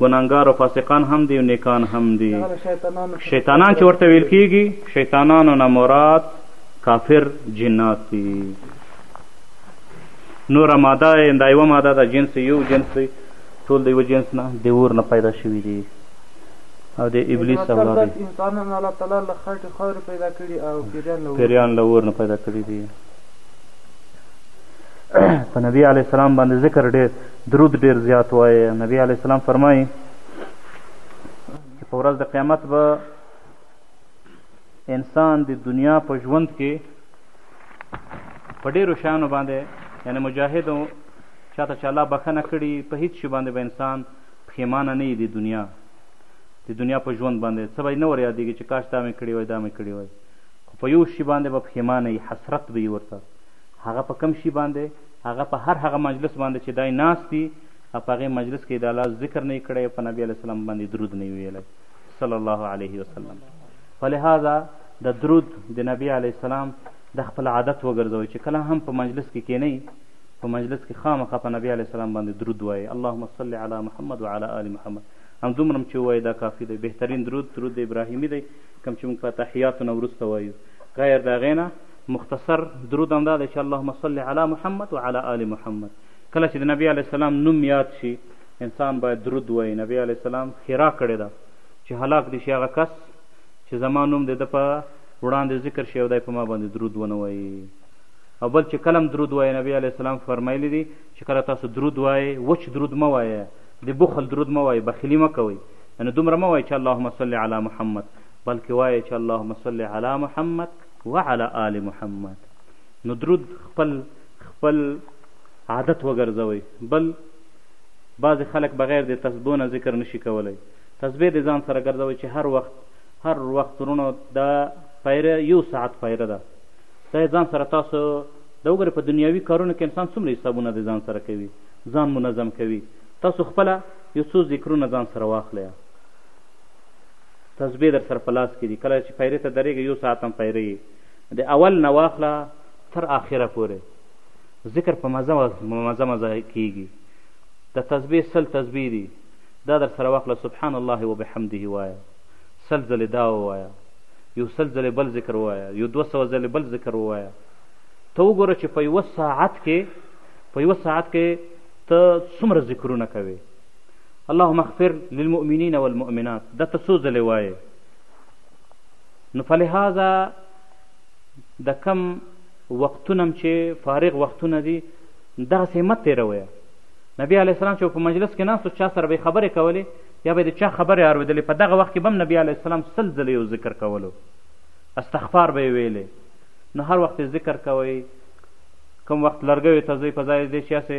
ګناهګار او فاسقان هم دي او نیکان هم دي شیطانان چې ورته ویل کیږي شیطانانو نه مراد کافر جنات دي نوره ماده یې دا یوه ماده ده جنس یو جنس دی ټول د یوه جنس نه د اور نه پیدا شوي دي او د ابلیس اولاد دي انسانان الله تعالی له خټې خاورې پیدا کړي او پیریان له اور نه پیدا کړي دي په نبی علیه السلام باندې ذکر ډېر درود ډیر زیات وایه نبی علیه السلام فرمایي چې په ورځ د قیامت به انسان د دنیا په ژوند کې په ډیرو شیانو باندې یعنی مجاهد چاته چې الله بخښنه کړي په هیڅ شي باندې به انسان پښیمانه نه د دنیا د دنیا په ژوند باندې څه به یې نه ور یادېږي چې کاش دا مې کړي وای دا مې کړي وای خو په یو شي باندې به پښیمانه حسرت به یې ورته هغه په کوم شي باندې؟ هغه په هر هغه مجلس باندې چې دای ناست دي او په هغې مجلس کې د الله ذکر نه کړی او په نبي علیه السلام باندې درود نه ویلی صلی الله علیه وسلم په لهذا د درود د نبي علیه السلام د خپل عادت وګرځوئ چې کله هم په مجلس کې کینئ په مجلس کې خامخا په نبي علیه السلام باندې درود وایي اللهم صل علی محمد وعلى آل محمد هم دومره چې ووایي دا کافي دی بهترین درود درود ابراهیمي دی کوم چې موږ په تحیاتو نه وروسته وایو غیر د هغې نه مختصر درود هم دا دی چې اللهم صل علی محمد وعلی آل محمد کله چې د نبی علیه السلام نوم یاد شي انسان باید درود وایي نبی علیه السلام خیرا کړې ده چې هلاک دي شي هغه کس چې زما نوم د ده په وړاندې ذکر شي او دی په ما باندې درود ونه وایي او بل چې کلم درود وایي نبی علیه السلام فرمایلی دي چې کله تاسو درود وایي وچ درود مه وایه د بخل درود مه وایي بخیلي مه کوئ یعنې دومره مه وایي چې اللهم صل علی محمد بلکې وایي چې اللهم صل علی محمد وعلى آل محمد نو درود خپل خپل عادت وګرځوئ بل بعضې خلک بغیر د تسبو نه ذکر نشي کولی تسبې د ځان سره ګرځوئ چې هر وخت هر وخت ورونو دا پیره یو ساعت پیره ده دا یې ځان سره تاسو د وګورئ په دنیاوي کارونو کې انسان څومره حسابونه د ځان سره کوي ځان منظم کوي تاسو خپله یو څو ذکرونه ځان سره واخلئ تسبیح در سره په لاس کې دي کله چې پیرې ته درېږي یو ساعت هم پیرې یې د اول نه واخله تر آخره پورې ذکر په مزه مزه مزه کیږي د تسبیح سل تسبیح دي دا در سره واخله سبحان الله وبحمده وایه سل ځلې دا ووایه یو سل ځلې بل ذکر ووایه یو دوه سوه ځلې بل ذکر ووایه ته وګوره چې په یوه ساعت کې په یوه ساعت کې ته څومره ذکرونه کوې اللهم اغفر للمؤمنین والمؤمنات دا ته څو ځلې وایې نو فلهذا د کم وختونه هم چې فارغ وختونه دي دغسې یې مه تېرویه نبی علیه السلام چې په مجلس کې ناست چا سره به یې خبرې کولې یا به یې د چا خبرې اورېدلې په دغه وخت کې به هم نبی علیه السلام سل ځله یو ذکر کولو استغفار به یې ویلې نو هر وخت ذکر کوئ کوم وخت لرګیو ته ځئ په ځای دې چې هسې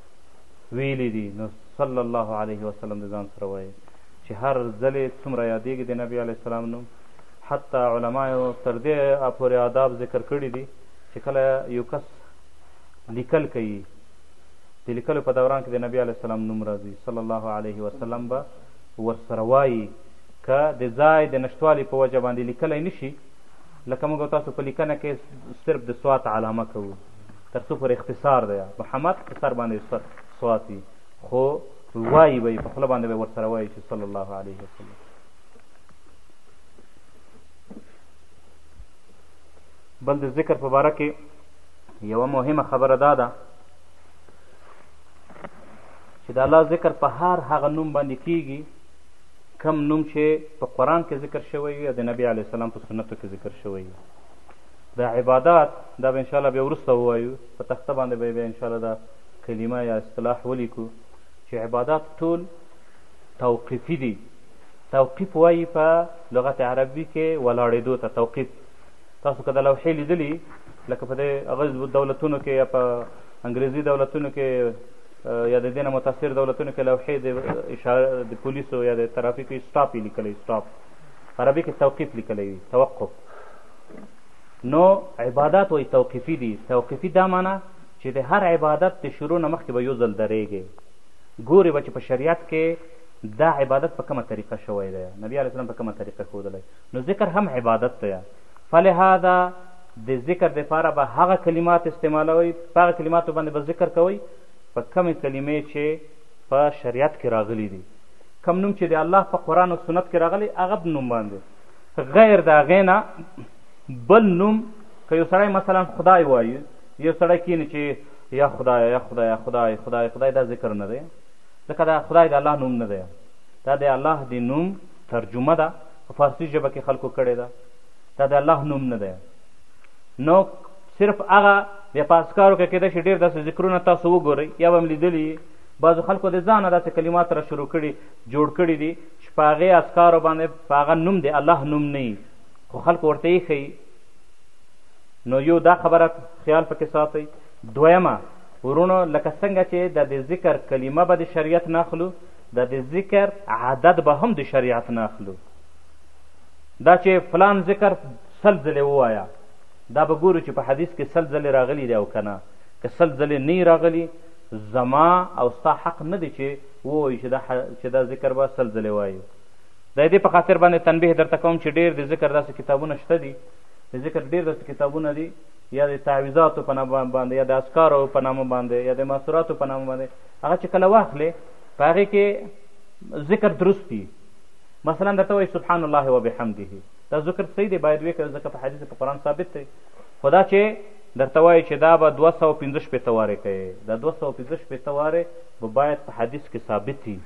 ویلي دي نو صلی الله علیه وسلم د ځان سره وایي چې هر ځلې څومره یادېږي د نبی علیه السلام نوم حتی علما تر دې پورې آداب ذکر کړي دي چې کله یو کس لیکل کوي د لیکلو په دوران کې د نبی علیه السلام نوم راځي صلی الله علیه وسلم به ورسره وایي که د ځای د نشتوالي په وجه باندې لیکلی نشي لکه موږ تاسو په لیکنه کې صرف د سوات علامه کوو تر څو پورې اختصار دی په حماد اختصار باندې استاد سوات وي خو وایي به یې په خوله باندې به ورسره وایي چې صلی الله علیه وسلم بل د ذکر په باره کې یوه مهمه خبره دا ده چې د الله ذکر په هر هغه نوم باندې کیږي کم نوم چې په قرآن کې ذکر شوی وي او د نبی علیه السلام په سنتو کې ذکر شوی وي د عبادات دا به انشاءالله بیا وروسته ووایو په تخته باندې به بیا انشاءالله دا کلمه یا اصطلاح ولیکو چې عبادات ټول توقیفي دي توقیف وایي په لغت عربي کې ولاړېدو ته توقیف تاسو که د لوحې لیدلي لکه په دې هغه دولتونو کې یا په انګریزي دولتونو کې یا د دې نه متاثر دولتونو کې لوحې د اشاره د پولیسو یا د ترافیکو سټاپ یې لیکلی سټاپ عربي کې توقیف لیکلی وي توقف نو عبادات وای توقیفي دي توقیفي دا معنا چې د هر عبادت د شروع نه مخکې به یو ځل درېږي ګوري به چې په شریعت کې دا عبادت په کومه طریقه شوی دی نبی علیه السلام په کومه طریقه ښودلی نو ذکر هم عبادت دی فلهذا د ذکر دپاره به هغه کلمات استعمالوئ په هغه کلماتو باندې به ذکر کوئ په کمې کلمې چې په شریعت کې راغلي دي کم نوم چې د الله په قرآن او سنت کې راغلی هغه نوم باندې غیر د هغې نه بل نوم که یو سړی مثلا خدای وایي یو سړی کینې چې یا خدای یا خدای یا خدای خدای خدای دا ذکر نه دی ځکه دا خدای د الله نوم نه دی دا د الله د نوم ترجمه ده په فارسي ژبه کې خلکو کړې ده دا د الله نوم نه دی نو صرف هغه بیا په اسکارو کې کېدای شي ډېر داسې ذکرونه تاسو وګورئ یا به هم لیدلي بعضو خلکو د ځانه داسې کلمات را شروع کړي جوړ کړي دي چې په هغې اذکارو باندې په هغه نوم د الله نوم نه وي خو خلکو ورته ایښی نو یو دا خبره خیال پکې ساتئ دویمه ورونو لکه څنګه چې د دې ذکر کلمه به د شریعت نه اخلو د دې ذکر عدد به هم د شریعت نه اخلو دا چې فلان ذکر سل ځلې ووایه دا به ګورو چې په حدیث کې سل ځلې راغلی دی او که نه که سل ځلې نه راغلی زما او ستا حق نه دی چې ووایو چې دا چې دا ذکر به سل ځلې وایو د دې په خاطر باندې تنبیه درته کوم چې ډېر د ذکر داسې کتابونه شته دي د ذکر ډېر داسې کتابونه دي یا د تعویزاتو په نامه باندې یا د اسکارو په نامه باندې یا د ماسوراتو په نامه باندې هغه چې کله واخلې په هغې کې ذکر درست دي مثلا درته وایي سبحان الله وبحمده دا ذکر صحیح دی باید وکړو ځکه په حدیث په قرآن ثابت دی خو دا چې درته وایي چې دا به دوه سوه پنځه شپېته وارې کوې دا دوه سوه پنځه شپېته وارې به باید په حدیث کې ثابت وي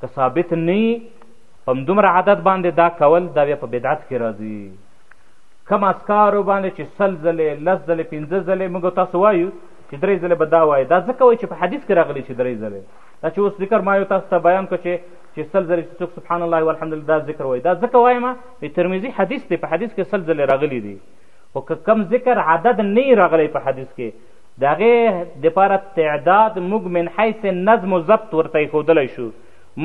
که ثابت نه وي په همدومره عدد باندې دا کول دا بیا په بدعت کې راځي کم اسکارو باندې چې سل ځلې لس ځلې پنځه ځلې موږ تاسو وایو چې درې ځلې به دا وایي دا ځکه وایي چې په حدیث کې راغلی چې درې ځلې دا چې اوس ذکر ما یو تاسو ته بیان کړ چې چې سل ځلې چې څوک سبحان الله والحمدلله دا ذکر وایي دا ځکه وایم چې ترمذي حدیث دی په حدیث کې سل ځلې راغلی دی خو که کم ذکر عدد نه راغلی په حدیث کې د هغې دپاره تعداد موږ من حیث نظم و ضبط ورته ایښودلی شو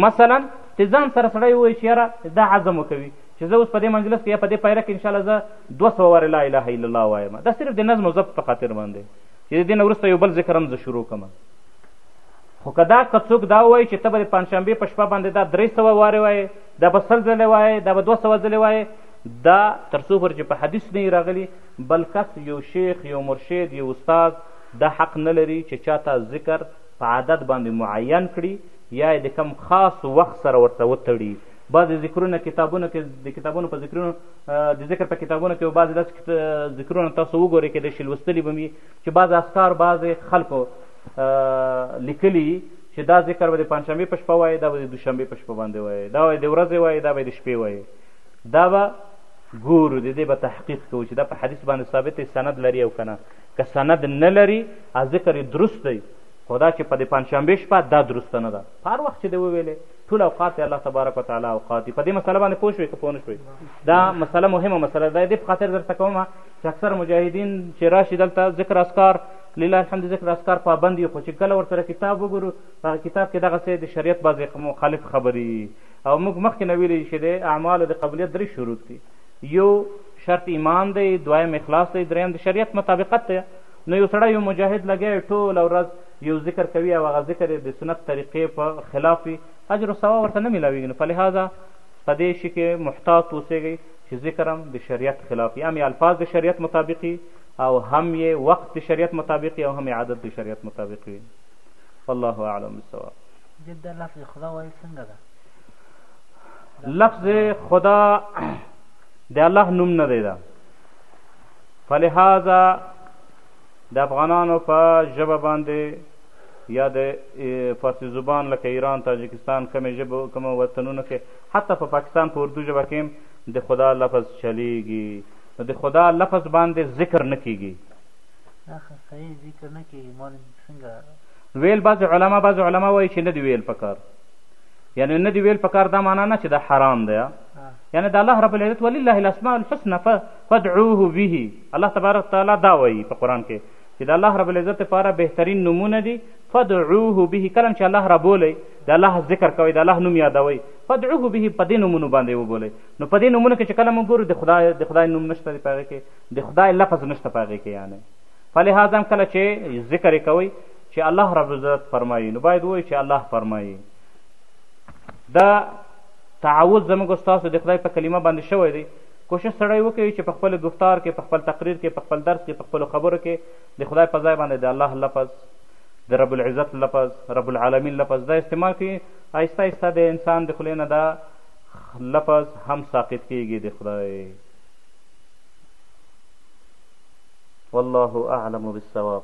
مثلا ته ځان سره سړی ووایي چې یاره دا عزم وکوي چې زه اوس په دې مجلس کې یا په دې پایره کې انشاءالله زه دوه سوه وارې لا اله الا الله وایم دا صرف د نظم و ضبط په خاطر باندې چې د دې نه وروسته یو بل ذکر هم زه شروع کړم خو که دا که څوک دا وایي چې ته به د پنجشنبې په شپه باندې دا درې سوه وارې وایې دا به سل ځلې وایې دا به دوه سوه ځلې وایې دا تر څو پورې چې په حدیث نه راغلي بل کس يو شيخ يو مرشد يو استاد دا حق نه لري چې چا ته ذکر په عدد باندې معين کړي يا يې د کوم خاص وخت سره ورته وتړي بعضې ذکرونه کتابونو کې د کتابونو په ذکرونو د ذکر په کتابونو کې بعضې داسې ذکرونه تاسو وګورئ کېدای شي لوستلي به وي چې بعضې اسکار بعضې خلکو لیکلي چې دا ذکر به د پنجشنبې په شپه وایي دا به د دوشنبې په شپه باندې وایي دا به د ورځې وایي دا به د شپې وایي دا به ګورو د دې به تحقیق کوو چې دا په حدیث باندې ثابت دی سند لري او که نه که سند نه لري ذکر یې درست دی خو دا چې په د پنجشنبې شپه دا درسته نه ده په هر وخت چې دی وویلې ټول اوقات الله تبارک وتعالی اوقات دي په دې مسله باندې پوه شوې که پوه نه شوې دا مسله مهمه مسله ده دې په خاطر درته کوم چې اکثر مجاهدین چې راشي دلته ذکر اسکار لله الحمد ذکر اسکار پابند یو خو چې کله ورسره کتاب وګورو په هغه کتاب کې دغسې د شریعت بعضې مخالف خبرې او موږ مخکې نه ویلي چې د اعمالو د قبولیت درې شروط دي یو شرط ایمان دی دویم اخلاص دی دریم د شریعت مطابقت دی نو یو سړی یو مجاهد لګیا ټوله ورځ یو ذکر کوي او هغه ذکر یې د سنت طریقې په خلاف وي اجر و ثواب ورته نه میلاویږي نو فلهذا په دې شي کې محتاط اوسېږئ چې ذکر هم د شریعت خلاف هم یې الفاظ د شریعت مطابق وي او هم یې وخت د شریعت مطابق وي او هم یې عادت د شریعت مطابق وي والله اعلم بالصواب جدا لفظ خدا وایي څنګه ده لفظ خدا د الله نوم نه دی ده فلهذا د افغانانو په ژبه باندې یا د فارسی زبان لکه ایران تاجکستان کومې ژبه کومو وطنونو کې حتی په پاکستان په اردو ژبه کې د خدا لفظ چلیږي نو د خدا لفظ باندې ذکر نه کیږي صحیح ذکر نه کیږي مال څنګه ویل بعضې علما بعضې علما وایي چې نه دي ویل پکار یعنې نه دي ویل پکار دا معنا نه چې دا حرام دی یعنې د الله رب العزت ولله الاسماء الحسنه فدعوه به الله تبارک تعالی دا وایي په قرآن کې چې د الله رب العزت لپاره بهترین نومونه دي فدعوه به کله چې الله رابولی د الله ذکر کوئ د الله نوم یادوئ فدعوه به په دې نومونو باندې وبولئ نو په دې نومونو کې چې کله موږ ګورو د خدای د خدای نوم نشته دی په هغې کې د خدای لفظ نشته په هغې کې یعنې فلهذا هم کله چې ذکر یې کوئ چې الله رب العزت فرمایي نو باید ووایي چې الله فرمایي دا تعوض زموږ ستاسو د خدای په کلمه باندې شوی دی کوشش سړی وکړي چې په خپل گفتار کې په خپل تقریر کې په خپل درس کې په خپلو خبرو کې د خدای په ځای باندې د الله لفظ د رب العزت لفظ رب العالمین لفظ دا استعمال کړي آهسته آهسته د انسان د خولې نه دا لفظ هم ساقط کیږي د خدای والله اعلم بالصواب